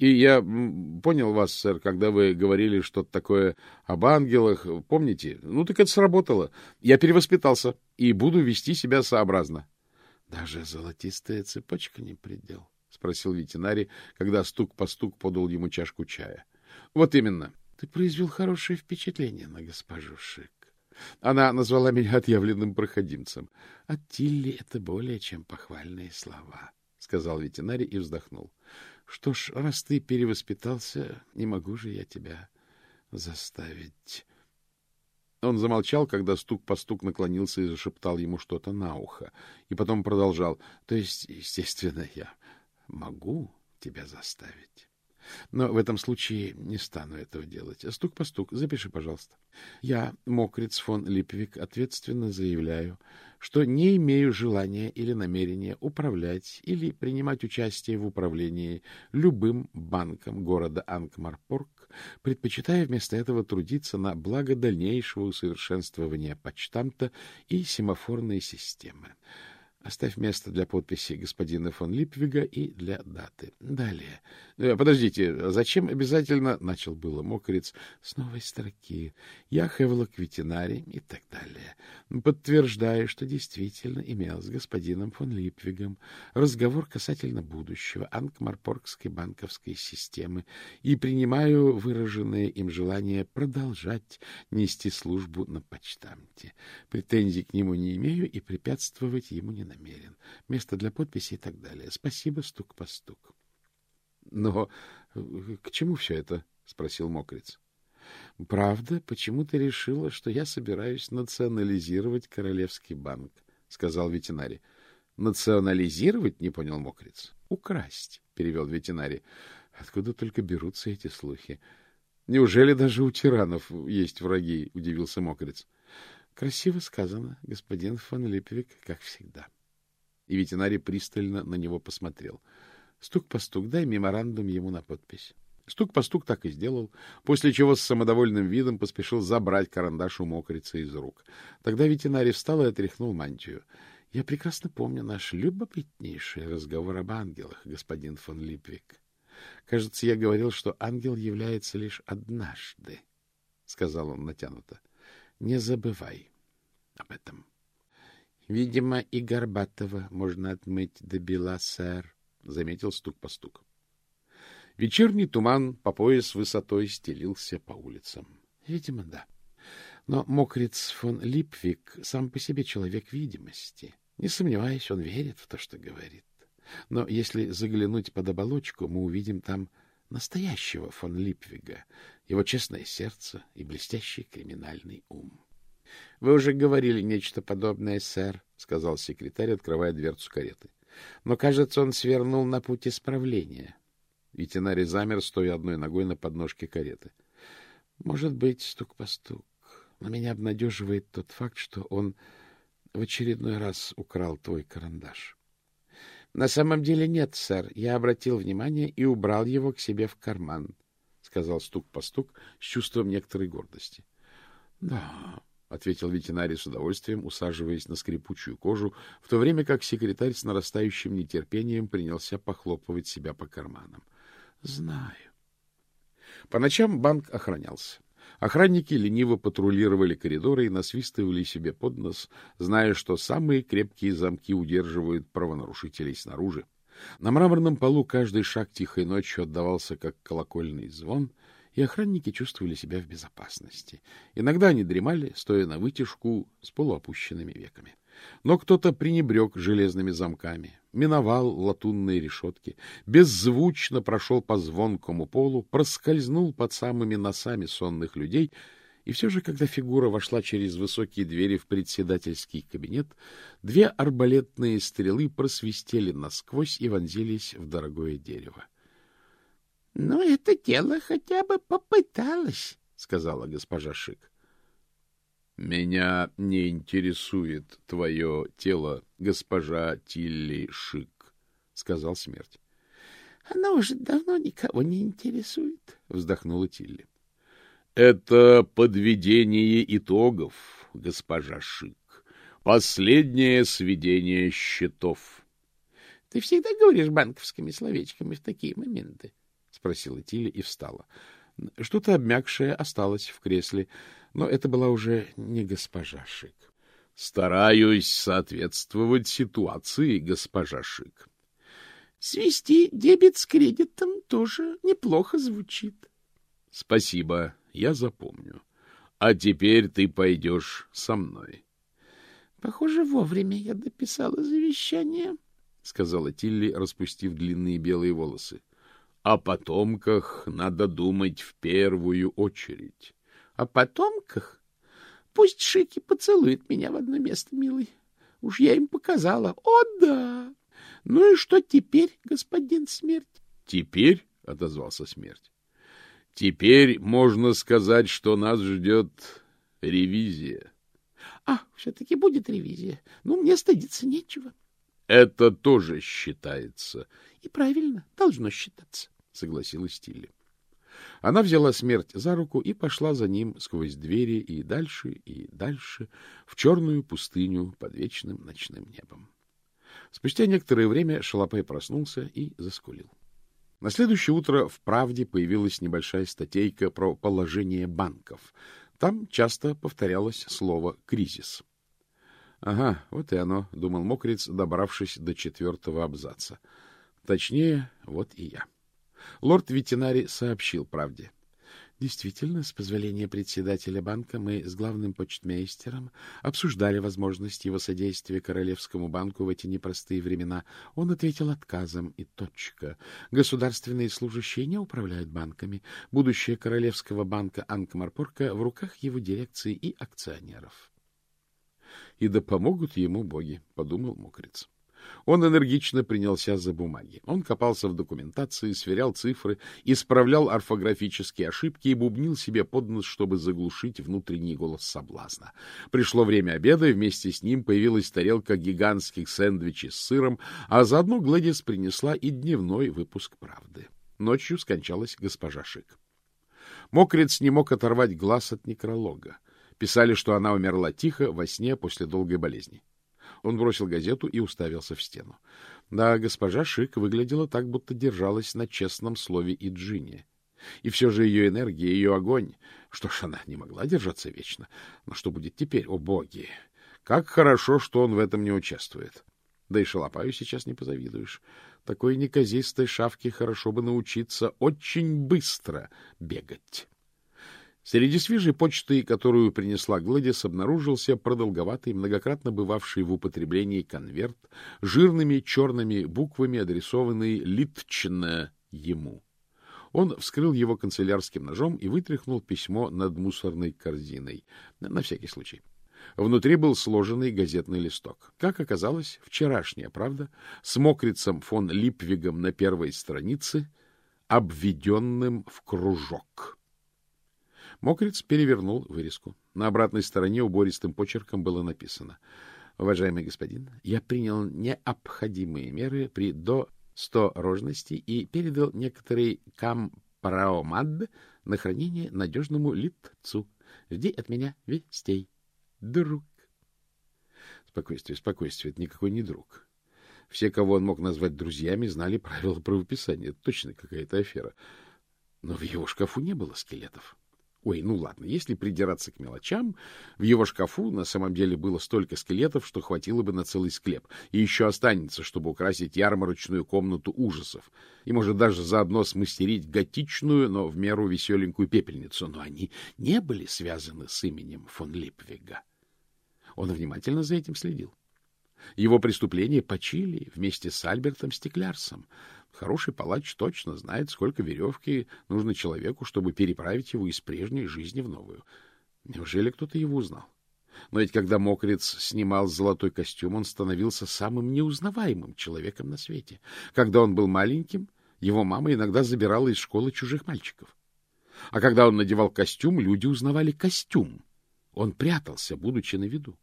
И я понял вас, сэр, когда вы говорили что-то такое об ангелах. Помните? Ну, так это сработало. Я перевоспитался и буду вести себя сообразно. — Даже золотистая цепочка не предел? — спросил ветеринарий, когда стук по стук подал ему чашку чая. — Вот именно. Ты произвел хорошее впечатление на госпожу Шик. Она назвала меня отъявленным проходимцем. От Тилли это более чем похвальные слова, — сказал ветеринарий и вздохнул. Что ж, раз ты перевоспитался, не могу же я тебя заставить. Он замолчал, когда стук по стук наклонился и зашептал ему что-то на ухо, и потом продолжал. То есть, естественно, я могу тебя заставить. Но в этом случае не стану этого делать. Стук по стук. Запиши, пожалуйста. Я, Мокриц фон Липвик, ответственно заявляю, что не имею желания или намерения управлять или принимать участие в управлении любым банком города Анкмарпорг, предпочитая вместо этого трудиться на благо дальнейшего усовершенствования почтамта и семафорной системы. Оставь место для подписи господина фон Липвига и для даты. Далее. Э, подождите, зачем обязательно, — начал было мокрец, — с новой строки. Я Хевлок ветеринарий и так далее. Подтверждаю, что действительно имел с господином фон Липвигом разговор касательно будущего Анкмарпоргской банковской системы и принимаю выраженное им желание продолжать нести службу на почтамте. Претензий к нему не имею и препятствовать ему не намерен. Место для подписи и так далее. Спасибо, стук по стук. — Но э, к чему все это? — спросил Мокриц. — Правда, почему ты решила, что я собираюсь национализировать Королевский банк? — сказал ветеринарий. — Национализировать? — не понял Мокриц. — Украсть, — перевел ветеринарий. — Откуда только берутся эти слухи? Неужели даже у тиранов есть враги? — удивился Мокриц. — Красиво сказано, господин фон Липвик, как всегда. — и ветеринарий пристально на него посмотрел. Стук по стук, дай меморандум ему на подпись. Стук по стук так и сделал, после чего с самодовольным видом поспешил забрать карандаш у мокрицы из рук. Тогда ветеринарий встал и отряхнул мантию. Я прекрасно помню наш любопытнейший разговор об ангелах, господин фон Липвик. Кажется, я говорил, что ангел является лишь однажды, — сказал он натянуто. Не забывай об этом. Видимо, и Горбатова можно отмыть до бела, сэр, — заметил стук по стук. Вечерний туман по пояс высотой стелился по улицам. Видимо, да. Но мокрец фон Липвик сам по себе человек видимости. Не сомневаюсь, он верит в то, что говорит. Но если заглянуть под оболочку, мы увидим там настоящего фон Липвига, его честное сердце и блестящий криминальный ум. — Вы уже говорили нечто подобное, сэр, — сказал секретарь, открывая дверцу кареты. — Но, кажется, он свернул на путь исправления. Ветеринарий замер, стоя одной ногой на подножке кареты. — Может быть, стук по стук. Но меня обнадеживает тот факт, что он в очередной раз украл твой карандаш. — На самом деле нет, сэр. Я обратил внимание и убрал его к себе в карман, — сказал стук по стук с чувством некоторой гордости. — Да, — ответил ветеринарий с удовольствием, усаживаясь на скрипучую кожу, в то время как секретарь с нарастающим нетерпением принялся похлопывать себя по карманам. — Знаю. По ночам банк охранялся. Охранники лениво патрулировали коридоры и насвистывали себе под нос, зная, что самые крепкие замки удерживают правонарушителей снаружи. На мраморном полу каждый шаг тихой ночью отдавался, как колокольный звон — и охранники чувствовали себя в безопасности. Иногда они дремали, стоя на вытяжку с полуопущенными веками. Но кто-то пренебрег железными замками, миновал латунные решетки, беззвучно прошел по звонкому полу, проскользнул под самыми носами сонных людей, и все же, когда фигура вошла через высокие двери в председательский кабинет, две арбалетные стрелы просвистели насквозь и вонзились в дорогое дерево. — Ну, это дело хотя бы попыталось, — сказала госпожа Шик. — Меня не интересует твое тело, госпожа Тилли Шик, — сказал смерть. — Она уже давно никого не интересует, — вздохнула Тилли. — Это подведение итогов, госпожа Шик. Последнее сведение счетов. — Ты всегда говоришь банковскими словечками в такие моменты, спросила Тиля и встала. Что-то обмякшее осталось в кресле, но это была уже не госпожа Шик. — Стараюсь соответствовать ситуации, госпожа Шик. — Свести дебет с кредитом тоже неплохо звучит. — Спасибо, я запомню. А теперь ты пойдешь со мной. — Похоже, вовремя я дописала завещание, — сказала Тилли, распустив длинные белые волосы. О потомках надо думать в первую очередь. О потомках? Пусть Шики поцелует меня в одно место, милый. Уж я им показала. О, да! Ну и что теперь, господин Смерть? Теперь, — отозвался Смерть, — теперь можно сказать, что нас ждет ревизия. А, все-таки будет ревизия. Ну, мне стыдиться нечего. Это тоже считается. И правильно, должно считаться, согласилась Тилли. Она взяла смерть за руку и пошла за ним сквозь двери и дальше, и дальше, в черную пустыню под вечным ночным небом. Спустя некоторое время Шалопай проснулся и заскулил. На следующее утро в «Правде» появилась небольшая статейка про положение банков. Там часто повторялось слово «кризис». Ага, вот и оно, — думал мокрец, добравшись до четвертого абзаца. Точнее, вот и я. Лорд ветеринарий сообщил правде. Действительно, с позволения председателя банка мы с главным почтмейстером обсуждали возможность его содействия Королевскому банку в эти непростые времена. Он ответил отказом и точка. Государственные служащие не управляют банками. Будущее Королевского банка Анкмарпорка в руках его дирекции и акционеров и да помогут ему боги, — подумал мокрец. Он энергично принялся за бумаги. Он копался в документации, сверял цифры, исправлял орфографические ошибки и бубнил себе под нос, чтобы заглушить внутренний голос соблазна. Пришло время обеда, и вместе с ним появилась тарелка гигантских сэндвичей с сыром, а заодно Гладис принесла и дневной выпуск «Правды». Ночью скончалась госпожа Шик. Мокрец не мог оторвать глаз от некролога. Писали, что она умерла тихо, во сне, после долгой болезни. Он бросил газету и уставился в стену. Да, госпожа Шик выглядела так, будто держалась на честном слове и Джине. И все же ее энергия, ее огонь... Что ж, она не могла держаться вечно. Но что будет теперь, о боги? Как хорошо, что он в этом не участвует. Да и Шалопаю сейчас не позавидуешь. Такой неказистой шавке хорошо бы научиться очень быстро бегать. Среди свежей почты, которую принесла Гладис, обнаружился продолговатый, многократно бывавший в употреблении конверт, жирными черными буквами адресованный лично ему. Он вскрыл его канцелярским ножом и вытряхнул письмо над мусорной корзиной, на всякий случай. Внутри был сложенный газетный листок. Как оказалось, вчерашняя правда, с мокрицем фон Липвигом на первой странице, обведенным в кружок. Мокриц перевернул вырезку. На обратной стороне убористым почерком было написано «Уважаемый господин, я принял необходимые меры при до сто рожности и передал некоторый кампраомад на хранение надежному лицу. Жди от меня вестей. Друг». Спокойствие, спокойствие, это никакой не друг. Все, кого он мог назвать друзьями, знали правила правописания. Это точно какая-то афера. Но в его шкафу не было скелетов. Ой, ну ладно, если придираться к мелочам, в его шкафу на самом деле было столько скелетов, что хватило бы на целый склеп. И еще останется, чтобы украсить ярмарочную комнату ужасов. И, может, даже заодно смастерить готичную, но в меру веселенькую пепельницу. Но они не были связаны с именем фон Липвига. Он внимательно за этим следил. Его преступления почили вместе с Альбертом Стеклярсом. Хороший палач точно знает, сколько веревки нужно человеку, чтобы переправить его из прежней жизни в новую. Неужели кто-то его узнал? Но ведь когда мокрец снимал золотой костюм, он становился самым неузнаваемым человеком на свете. Когда он был маленьким, его мама иногда забирала из школы чужих мальчиков. А когда он надевал костюм, люди узнавали костюм. Он прятался, будучи на виду.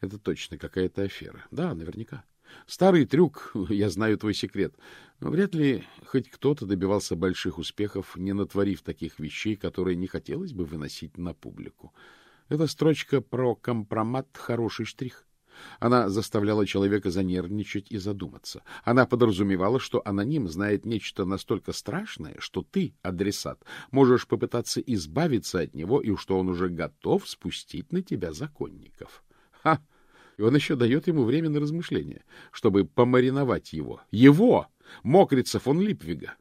Это точно какая-то афера. Да, наверняка. Старый трюк, я знаю твой секрет. Но вряд ли хоть кто-то добивался больших успехов, не натворив таких вещей, которые не хотелось бы выносить на публику. Эта строчка про компромат — хороший штрих. Она заставляла человека занервничать и задуматься. Она подразумевала, что аноним знает нечто настолько страшное, что ты, адресат, можешь попытаться избавиться от него, и что он уже готов спустить на тебя законников. Ха! И он еще дает ему время на размышление, чтобы помариновать его. Его! Мокрица фон Липвига!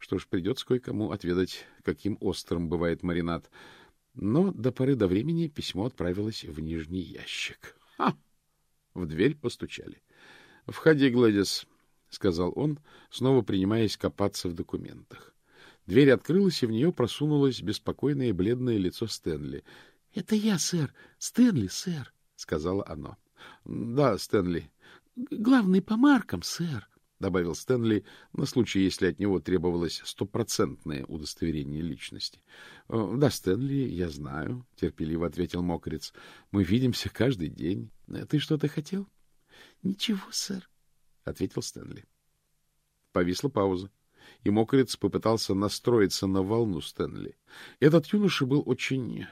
Что ж, придется кое-кому отведать, каким острым бывает маринад. Но до поры до времени письмо отправилось в нижний ящик. Ха! В дверь постучали. — Входи, Гладис. — сказал он, снова принимаясь копаться в документах. Дверь открылась, и в нее просунулось беспокойное бледное лицо Стэнли. — Это я, сэр. Стэнли, сэр, — сказала оно. — Да, Стэнли. — Главный по маркам, сэр, — добавил Стэнли на случай, если от него требовалось стопроцентное удостоверение личности. — Да, Стэнли, я знаю, — терпеливо ответил Мокрец. — Мы видимся каждый день. Ты что-то хотел? — Ничего, сэр, — ответил Стэнли. Повисла пауза, и Мокрец попытался настроиться на волну Стэнли. Этот юноша был очень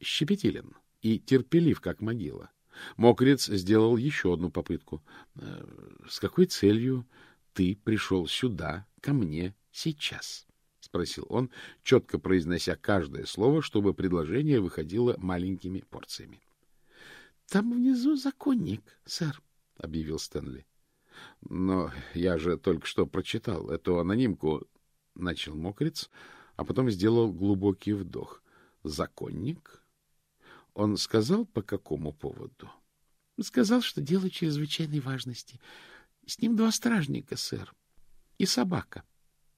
щепетилен и терпелив, как могила. Мокрец сделал еще одну попытку. «Э, — С какой целью ты пришел сюда, ко мне, сейчас? — спросил он, четко произнося каждое слово, чтобы предложение выходило маленькими порциями. — Там внизу законник, сэр, — объявил Стэнли. — Но я же только что прочитал эту анонимку, — начал Мокрец, а потом сделал глубокий вдох. — Законник? Он сказал, по какому поводу? — Сказал, что дело чрезвычайной важности. С ним два стражника, сэр, и собака.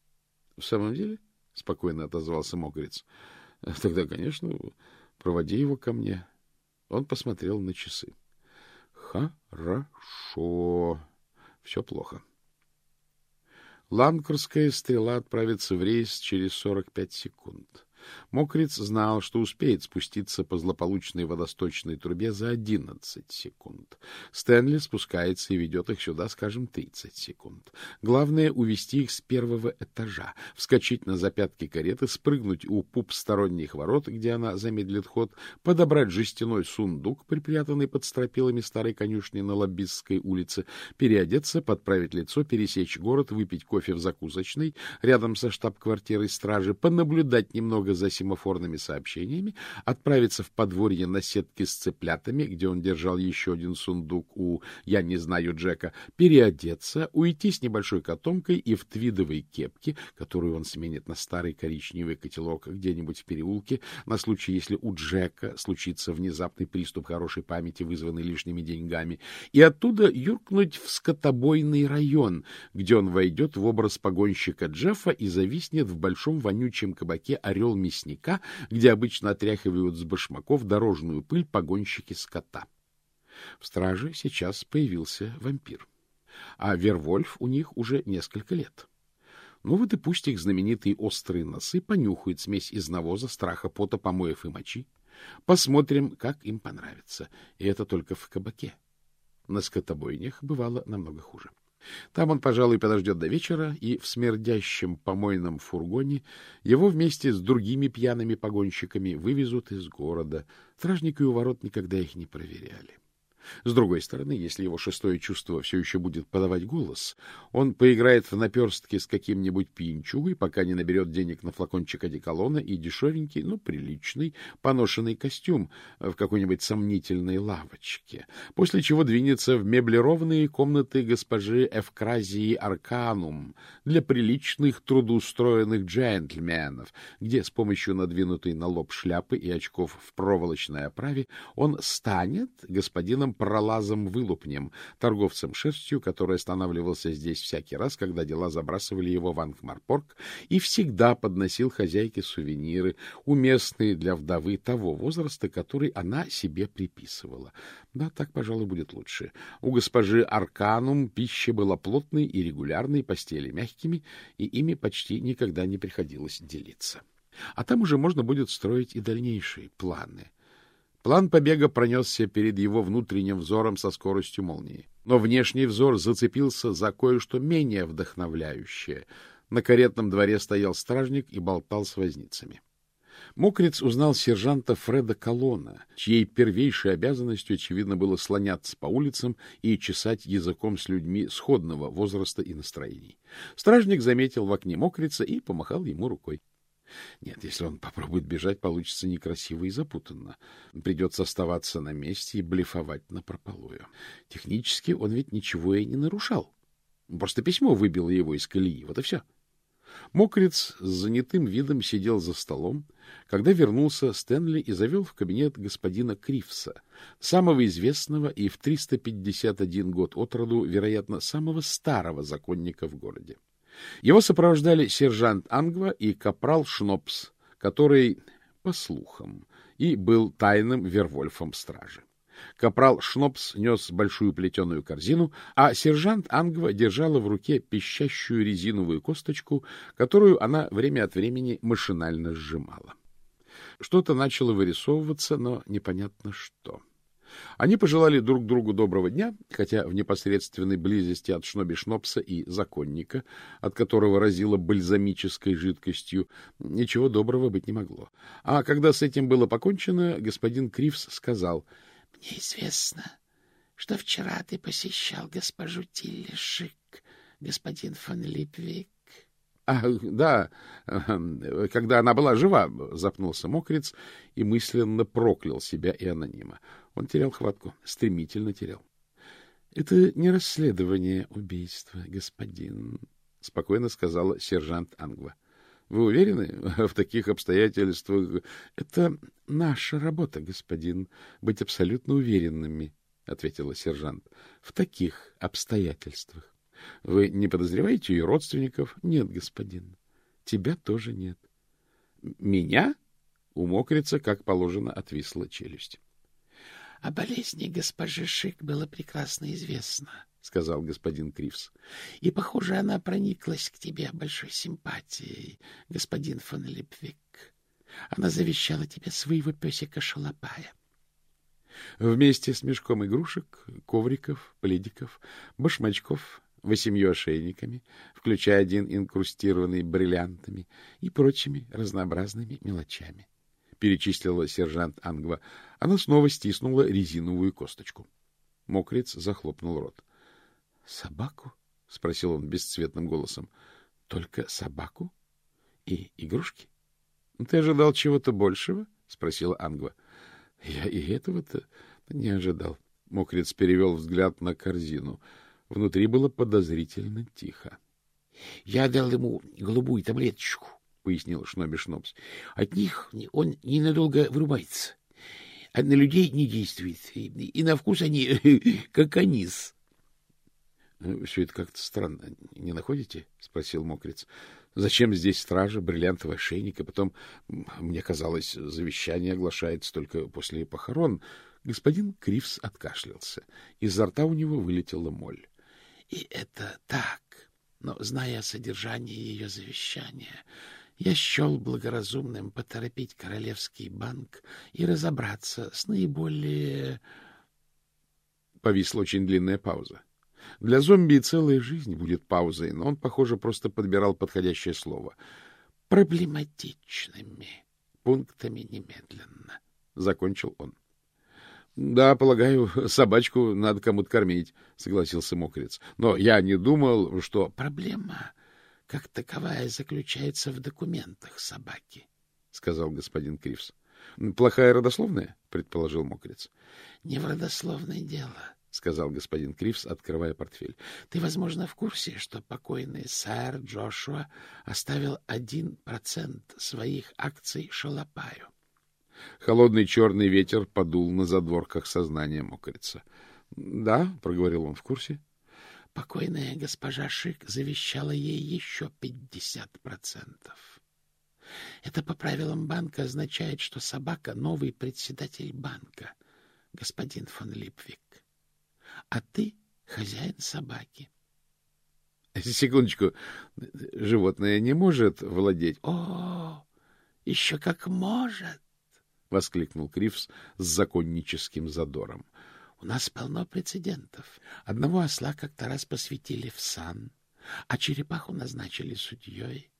— В самом деле? — спокойно отозвался Мокрец. — Тогда, конечно, проводи его ко мне. Он посмотрел на часы. — Хорошо. Все плохо. Ланкерская стрела отправится в рейс через 45 секунд. Мокриц знал, что успеет спуститься по злополучной водосточной трубе за 11 секунд. Стэнли спускается и ведет их сюда, скажем, 30 секунд. Главное — увести их с первого этажа, вскочить на запятки кареты, спрыгнуть у пуп сторонних ворот, где она замедлит ход, подобрать жестяной сундук, припрятанный под стропилами старой конюшни на Лоббистской улице, переодеться, подправить лицо, пересечь город, выпить кофе в закусочной рядом со штаб-квартирой стражи, понаблюдать немного за семафорными сообщениями, отправиться в подворье на сетке с цыплятами, где он держал еще один сундук у «Я не знаю Джека», переодеться, уйти с небольшой котомкой и в твидовой кепке, которую он сменит на старый коричневый котелок где-нибудь в переулке, на случай, если у Джека случится внезапный приступ хорошей памяти, вызванный лишними деньгами, и оттуда юркнуть в скотобойный район, где он войдет в образ погонщика Джеффа и зависнет в большом вонючем кабаке «Орел мясника, где обычно отряхивают с башмаков дорожную пыль погонщики скота. В страже сейчас появился вампир, а Вервольф у них уже несколько лет. Ну вот и пусть их знаменитые острые носы понюхают смесь из навоза, страха, пота, помоев и мочи. Посмотрим, как им понравится. И это только в кабаке. На скотобойнях бывало намного хуже. Там он, пожалуй, подождет до вечера, и в смердящем помойном фургоне его вместе с другими пьяными погонщиками вывезут из города. Стражники у ворот никогда их не проверяли. С другой стороны, если его шестое чувство все еще будет подавать голос, он поиграет в наперстке с каким-нибудь пьянчугой, пока не наберет денег на флакончик одеколона и дешевенький, ну, приличный, поношенный костюм в какой-нибудь сомнительной лавочке, после чего двинется в меблированные комнаты госпожи Эвкразии Арканум для приличных трудоустроенных джентльменов, где с помощью надвинутой на лоб шляпы и очков в проволочной оправе он станет господином пролазом-вылупнем, торговцем шерстью, который останавливался здесь всякий раз, когда дела забрасывали его в Ангмарпорг, и всегда подносил хозяйке сувениры, уместные для вдовы того возраста, который она себе приписывала. Да, так, пожалуй, будет лучше. У госпожи Арканум пища была плотной и регулярной, постели мягкими, и ими почти никогда не приходилось делиться. А там уже можно будет строить и дальнейшие планы — План побега пронесся перед его внутренним взором со скоростью молнии. Но внешний взор зацепился за кое-что менее вдохновляющее. На каретном дворе стоял стражник и болтал с возницами. Мокриц узнал сержанта Фреда Колона, чьей первейшей обязанностью, очевидно, было слоняться по улицам и чесать языком с людьми сходного возраста и настроений. Стражник заметил в окне Мокрица и помахал ему рукой. Нет, если он попробует бежать, получится некрасиво и запутанно. Придется оставаться на месте и блефовать напропалую. Технически он ведь ничего и не нарушал. Просто письмо выбило его из колеи, вот и все. Мокриц с занятым видом сидел за столом, когда вернулся Стэнли и завел в кабинет господина Кривса, самого известного и в 351 год от роду, вероятно, самого старого законника в городе. Его сопровождали сержант Ангва и капрал Шнопс, который, по слухам, и был тайным вервольфом стражи. Капрал Шнопс нес большую плетеную корзину, а сержант Ангва держала в руке пищащую резиновую косточку, которую она время от времени машинально сжимала. Что-то начало вырисовываться, но непонятно что. Они пожелали друг другу доброго дня, хотя в непосредственной близости от Шноби Шнопса и законника, от которого разило бальзамической жидкостью, ничего доброго быть не могло. А когда с этим было покончено, господин Кривс сказал — мне известно, что вчера ты посещал госпожу Тилли Шик, господин фон Липвик. — А, да, когда она была жива, — запнулся мокрец и мысленно проклял себя и анонима. Он терял хватку, стремительно терял. — Это не расследование убийства, господин, — спокойно сказала сержант Ангва. — Вы уверены в таких обстоятельствах? — Это наша работа, господин, быть абсолютно уверенными, — ответила сержант. — В таких обстоятельствах. Вы не подозреваете ее родственников? — Нет, господин. Тебя тоже нет. — Меня? У мокрица, как положено, отвисла челюсть. — О болезни госпожи Шик было прекрасно известно, — сказал господин Кривс. — И, похоже, она прониклась к тебе большой симпатией, господин фон Липвик. Она завещала тебе своего песика Шалопая. Вместе с мешком игрушек, ковриков, пледиков, башмачков, восемью ошейниками, включая один инкрустированный бриллиантами и прочими разнообразными мелочами. Перечислила сержант Ангва. Она снова стиснула резиновую косточку. Мокрец захлопнул рот. — Собаку? — спросил он бесцветным голосом. — Только собаку? И игрушки? — Ты ожидал чего-то большего? — спросила Ангва. — Я и этого-то не ожидал. Мокрец перевел взгляд на корзину. Внутри было подозрительно тихо. — Я дал ему голубую таблеточку, — пояснил Шноби Шнобс. — От них он ненадолго вырубается. А на людей не действует. И на вкус они как анис. — Все это как-то странно, не находите? — спросил Мокрец. Зачем здесь стража, бриллиантовый ошейник, и потом, мне казалось, завещание оглашается только после похорон. Господин Кривс откашлялся. Изо рта у него вылетела моль. — И это так, но, зная содержание ее завещания, я счел благоразумным поторопить Королевский банк и разобраться с наиболее... Повисла очень длинная пауза. Для зомби целая жизнь будет паузой, но он, похоже, просто подбирал подходящее слово. Проблематичными пунктами немедленно, — закончил он. — Да, полагаю, собачку надо кому-то кормить, — согласился Мокрец. — Но я не думал, что... — Проблема как таковая заключается в документах собаки, — сказал господин Кривс. — Плохая родословная? — предположил Мокрец. — Не в родословное дело, — сказал господин Кривс, открывая портфель. — Ты, возможно, в курсе, что покойный сэр Джошуа оставил один процент своих акций Шалопаю. Холодный черный ветер подул на задворках сознания мокрица. — Да, — проговорил он в курсе. — Покойная госпожа Шик завещала ей еще пятьдесят процентов. Это по правилам банка означает, что собака — новый председатель банка, господин фон Липвик а ты хозяин собаки. — Секундочку, животное не может владеть. — О, еще как может! — воскликнул Кривс с законническим задором. — У нас полно прецедентов. Одного осла как-то раз посвятили в сан, а черепаху назначили судьей.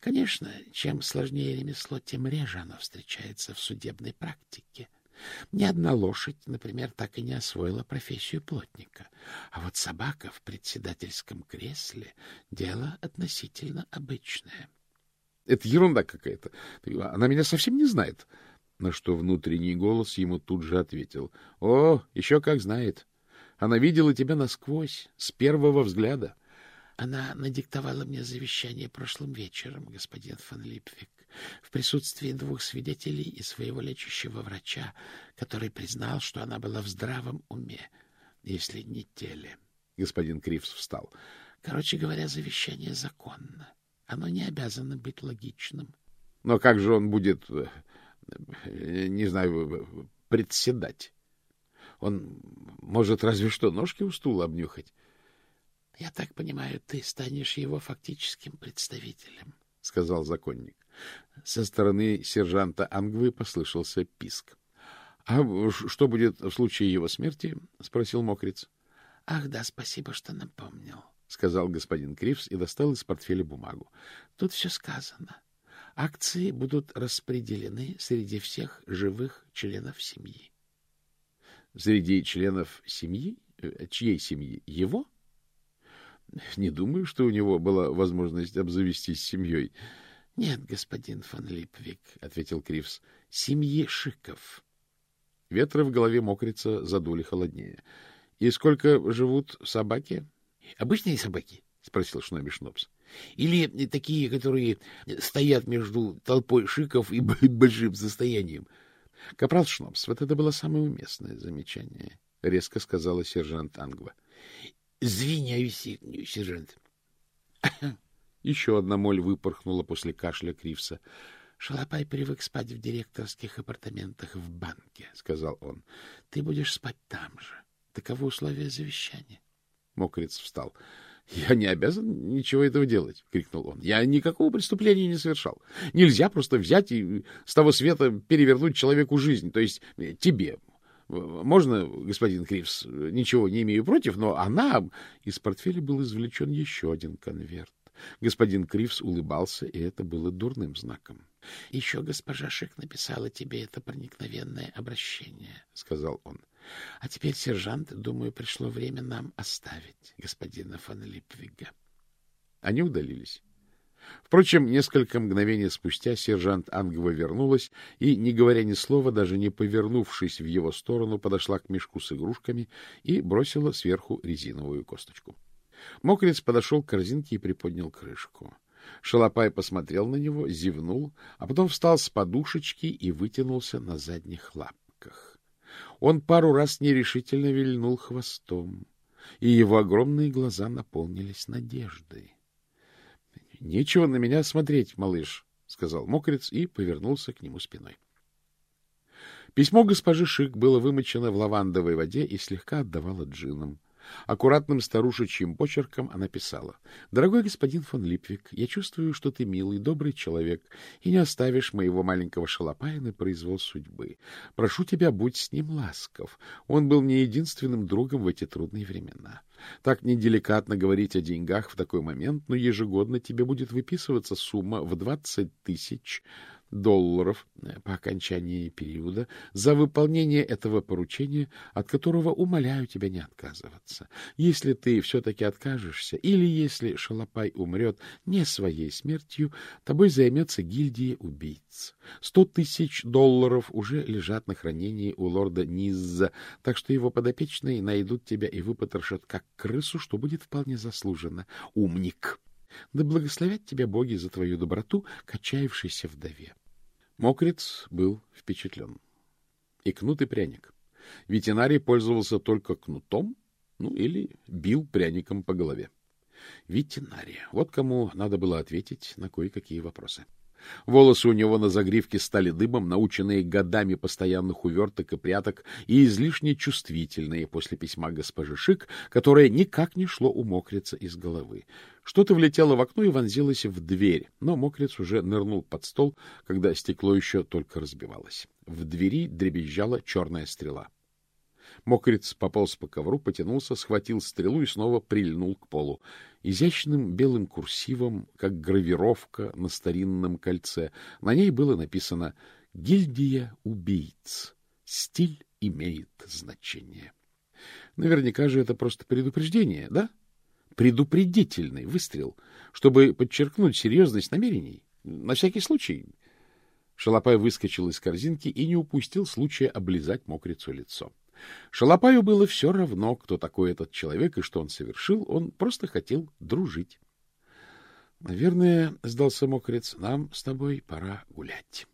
Конечно, чем сложнее ремесло, тем реже оно встречается в судебной практике. — ни одна лошадь, например, так и не освоила профессию плотника. А вот собака в председательском кресле — дело относительно обычное. — Это ерунда какая-то. Она меня совсем не знает. На что внутренний голос ему тут же ответил. — О, еще как знает. Она видела тебя насквозь, с первого взгляда. Она надиктовала мне завещание прошлым вечером, господин фон Липвик, в присутствии двух свидетелей и своего лечащего врача, который признал, что она была в здравом уме, если не теле. Господин Кривс встал. Короче говоря, завещание законно. Оно не обязано быть логичным. Но как же он будет, э, не знаю, председать? Он может разве что ножки у стула обнюхать. — Я так понимаю, ты станешь его фактическим представителем, — сказал законник. Со стороны сержанта Ангвы послышался писк. — А что будет в случае его смерти? — спросил Мокриц. — Ах да, спасибо, что напомнил, — сказал господин Кривс и достал из портфеля бумагу. — Тут все сказано. Акции будут распределены среди всех живых членов семьи. — Среди членов семьи? Э, чьей семьи? Его? —— Не думаю, что у него была возможность обзавестись семьей. — Нет, господин фон Липвик, — ответил Кривс, — семьи Шиков. Ветры в голове мокрица задули холоднее. — И сколько живут собаки? — Обычные собаки, — спросил Шноби Шнопс. — Или такие, которые стоят между толпой Шиков и большим состоянием? — Капрал Шнопс, вот это было самое уместное замечание, — резко сказала сержант Ангва. — Извиняюсь, сержант. Еще одна моль выпорхнула после кашля Кривса. — Шалопай привык спать в директорских апартаментах в банке, — сказал он. — Ты будешь спать там же. Таковы условия завещания. Мокрец встал. — Я не обязан ничего этого делать, — крикнул он. — Я никакого преступления не совершал. Нельзя просто взять и с того света перевернуть человеку жизнь, то есть тебе, можно, господин Кривс, ничего не имею против, но она... Из портфеля был извлечен еще один конверт. Господин Кривс улыбался, и это было дурным знаком. — Еще госпожа Шик написала тебе это проникновенное обращение, — сказал он. — А теперь, сержант, думаю, пришло время нам оставить господина фон Липвига. Они удалились. Впрочем, несколько мгновений спустя сержант Ангва вернулась и, не говоря ни слова, даже не повернувшись в его сторону, подошла к мешку с игрушками и бросила сверху резиновую косточку. Мокрец подошел к корзинке и приподнял крышку. Шалопай посмотрел на него, зевнул, а потом встал с подушечки и вытянулся на задних лапках. Он пару раз нерешительно вильнул хвостом, и его огромные глаза наполнились надеждой. — Нечего на меня смотреть, малыш, — сказал мокрец и повернулся к нему спиной. Письмо госпожи Шик было вымочено в лавандовой воде и слегка отдавало джином. Аккуратным старушечьим почерком она писала. — Дорогой господин фон Липвик, я чувствую, что ты милый, добрый человек и не оставишь моего маленького шалопая на произвол судьбы. Прошу тебя, будь с ним ласков. Он был мне единственным другом в эти трудные времена. Так неделикатно говорить о деньгах в такой момент, но ежегодно тебе будет выписываться сумма в двадцать тысяч долларов э, по окончании периода за выполнение этого поручения, от которого умоляю тебя не отказываться. Если ты все-таки откажешься, или если Шалопай умрет не своей смертью, тобой займется гильдия убийц. Сто тысяч долларов уже лежат на хранении у лорда Низза, так что его подопечные найдут тебя и выпотрошат как крысу, что будет вполне заслуженно. Умник! Да благословят тебя боги за твою доброту, качаевшейся вдове. Мокриц был впечатлен. И кнут, и пряник. Ветеринарий пользовался только кнутом, ну или бил пряником по голове. Ветеринарий. Вот кому надо было ответить на кое-какие вопросы. Волосы у него на загривке стали дыбом, наученные годами постоянных уверток и пряток, и излишне чувствительные после письма госпожи Шик, которое никак не шло у мокрица из головы. Что-то влетело в окно и вонзилось в дверь, но мокрец уже нырнул под стол, когда стекло еще только разбивалось. В двери дребезжала черная стрела. Мокрец пополз по ковру, потянулся, схватил стрелу и снова прильнул к полу. Изящным белым курсивом, как гравировка на старинном кольце, на ней было написано «Гильдия убийц. Стиль имеет значение». Наверняка же это просто предупреждение, да? Предупредительный выстрел, чтобы подчеркнуть серьезность намерений. На всякий случай. Шалопай выскочил из корзинки и не упустил случая облизать мокрицу лицо. Шалопаю было все равно, кто такой этот человек и что он совершил, он просто хотел дружить. — Наверное, — сдался мокрец, — нам с тобой пора гулять.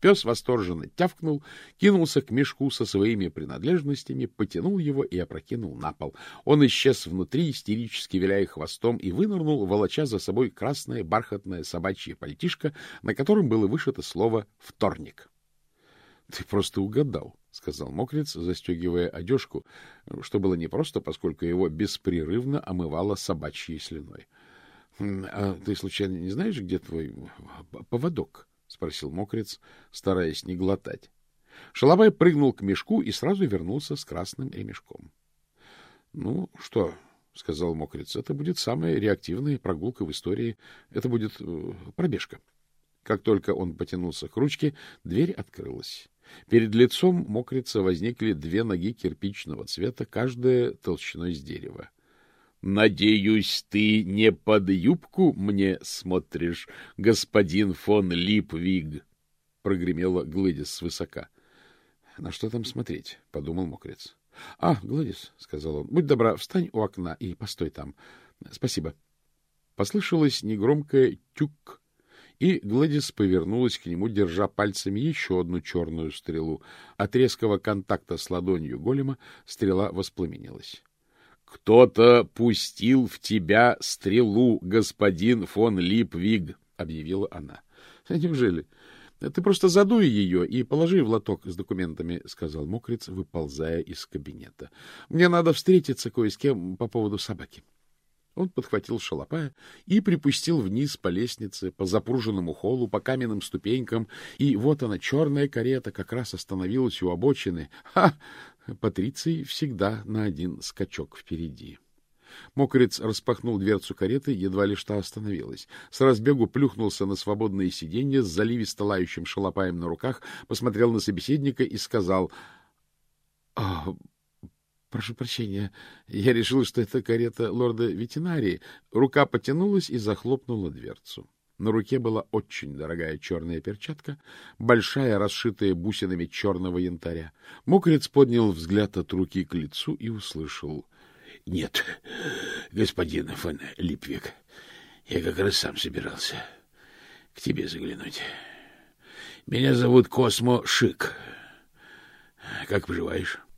Пес восторженно тявкнул, кинулся к мешку со своими принадлежностями, потянул его и опрокинул на пол. Он исчез внутри, истерически виляя хвостом, и вынырнул, волоча за собой красное бархатное собачье пальтишко, на котором было вышито слово «вторник». — Ты просто угадал, — сказал мокрец, застегивая одежку, что было непросто, поскольку его беспрерывно омывало собачьей слюной. — А ты, случайно, не знаешь, где твой поводок? —— спросил мокрец, стараясь не глотать. Шалобай прыгнул к мешку и сразу вернулся с красным ремешком. — Ну, что, — сказал мокрец, — это будет самая реактивная прогулка в истории. Это будет э, пробежка. Как только он потянулся к ручке, дверь открылась. Перед лицом мокрица возникли две ноги кирпичного цвета, каждая толщиной с дерева. — Надеюсь, ты не под юбку мне смотришь, господин фон Липвиг? — прогремела Глэдис свысока. — На что там смотреть? — подумал мокрец. — А, Гладис, — сказал он, — будь добра, встань у окна и постой там. — Спасибо. Послышалось негромкое «тюк», и Гладис повернулась к нему, держа пальцами еще одну черную стрелу. От резкого контакта с ладонью голема стрела воспламенилась. — Кто-то пустил в тебя стрелу, господин фон Липвиг, — объявила она. — Неужели? Ты просто задуй ее и положи в лоток с документами, — сказал мокрец, выползая из кабинета. — Мне надо встретиться кое с кем по поводу собаки. — он подхватил шалопая и припустил вниз по лестнице, по запруженному холлу, по каменным ступенькам, и вот она, черная карета, как раз остановилась у обочины. Ха! Патриций всегда на один скачок впереди. Мокрец распахнул дверцу кареты, едва лишь та остановилась. С разбегу плюхнулся на свободное сиденье с заливисто лающим шалопаем на руках, посмотрел на собеседника и сказал «А, — Прошу прощения, я решил, что это карета лорда ветеринарии. Рука потянулась и захлопнула дверцу. На руке была очень дорогая черная перчатка, большая, расшитая бусинами черного янтаря. Мокрец поднял взгляд от руки к лицу и услышал. — Нет, господин фон Липвик, я как раз сам собирался к тебе заглянуть. Меня зовут Космо Шик. Как поживаешь? —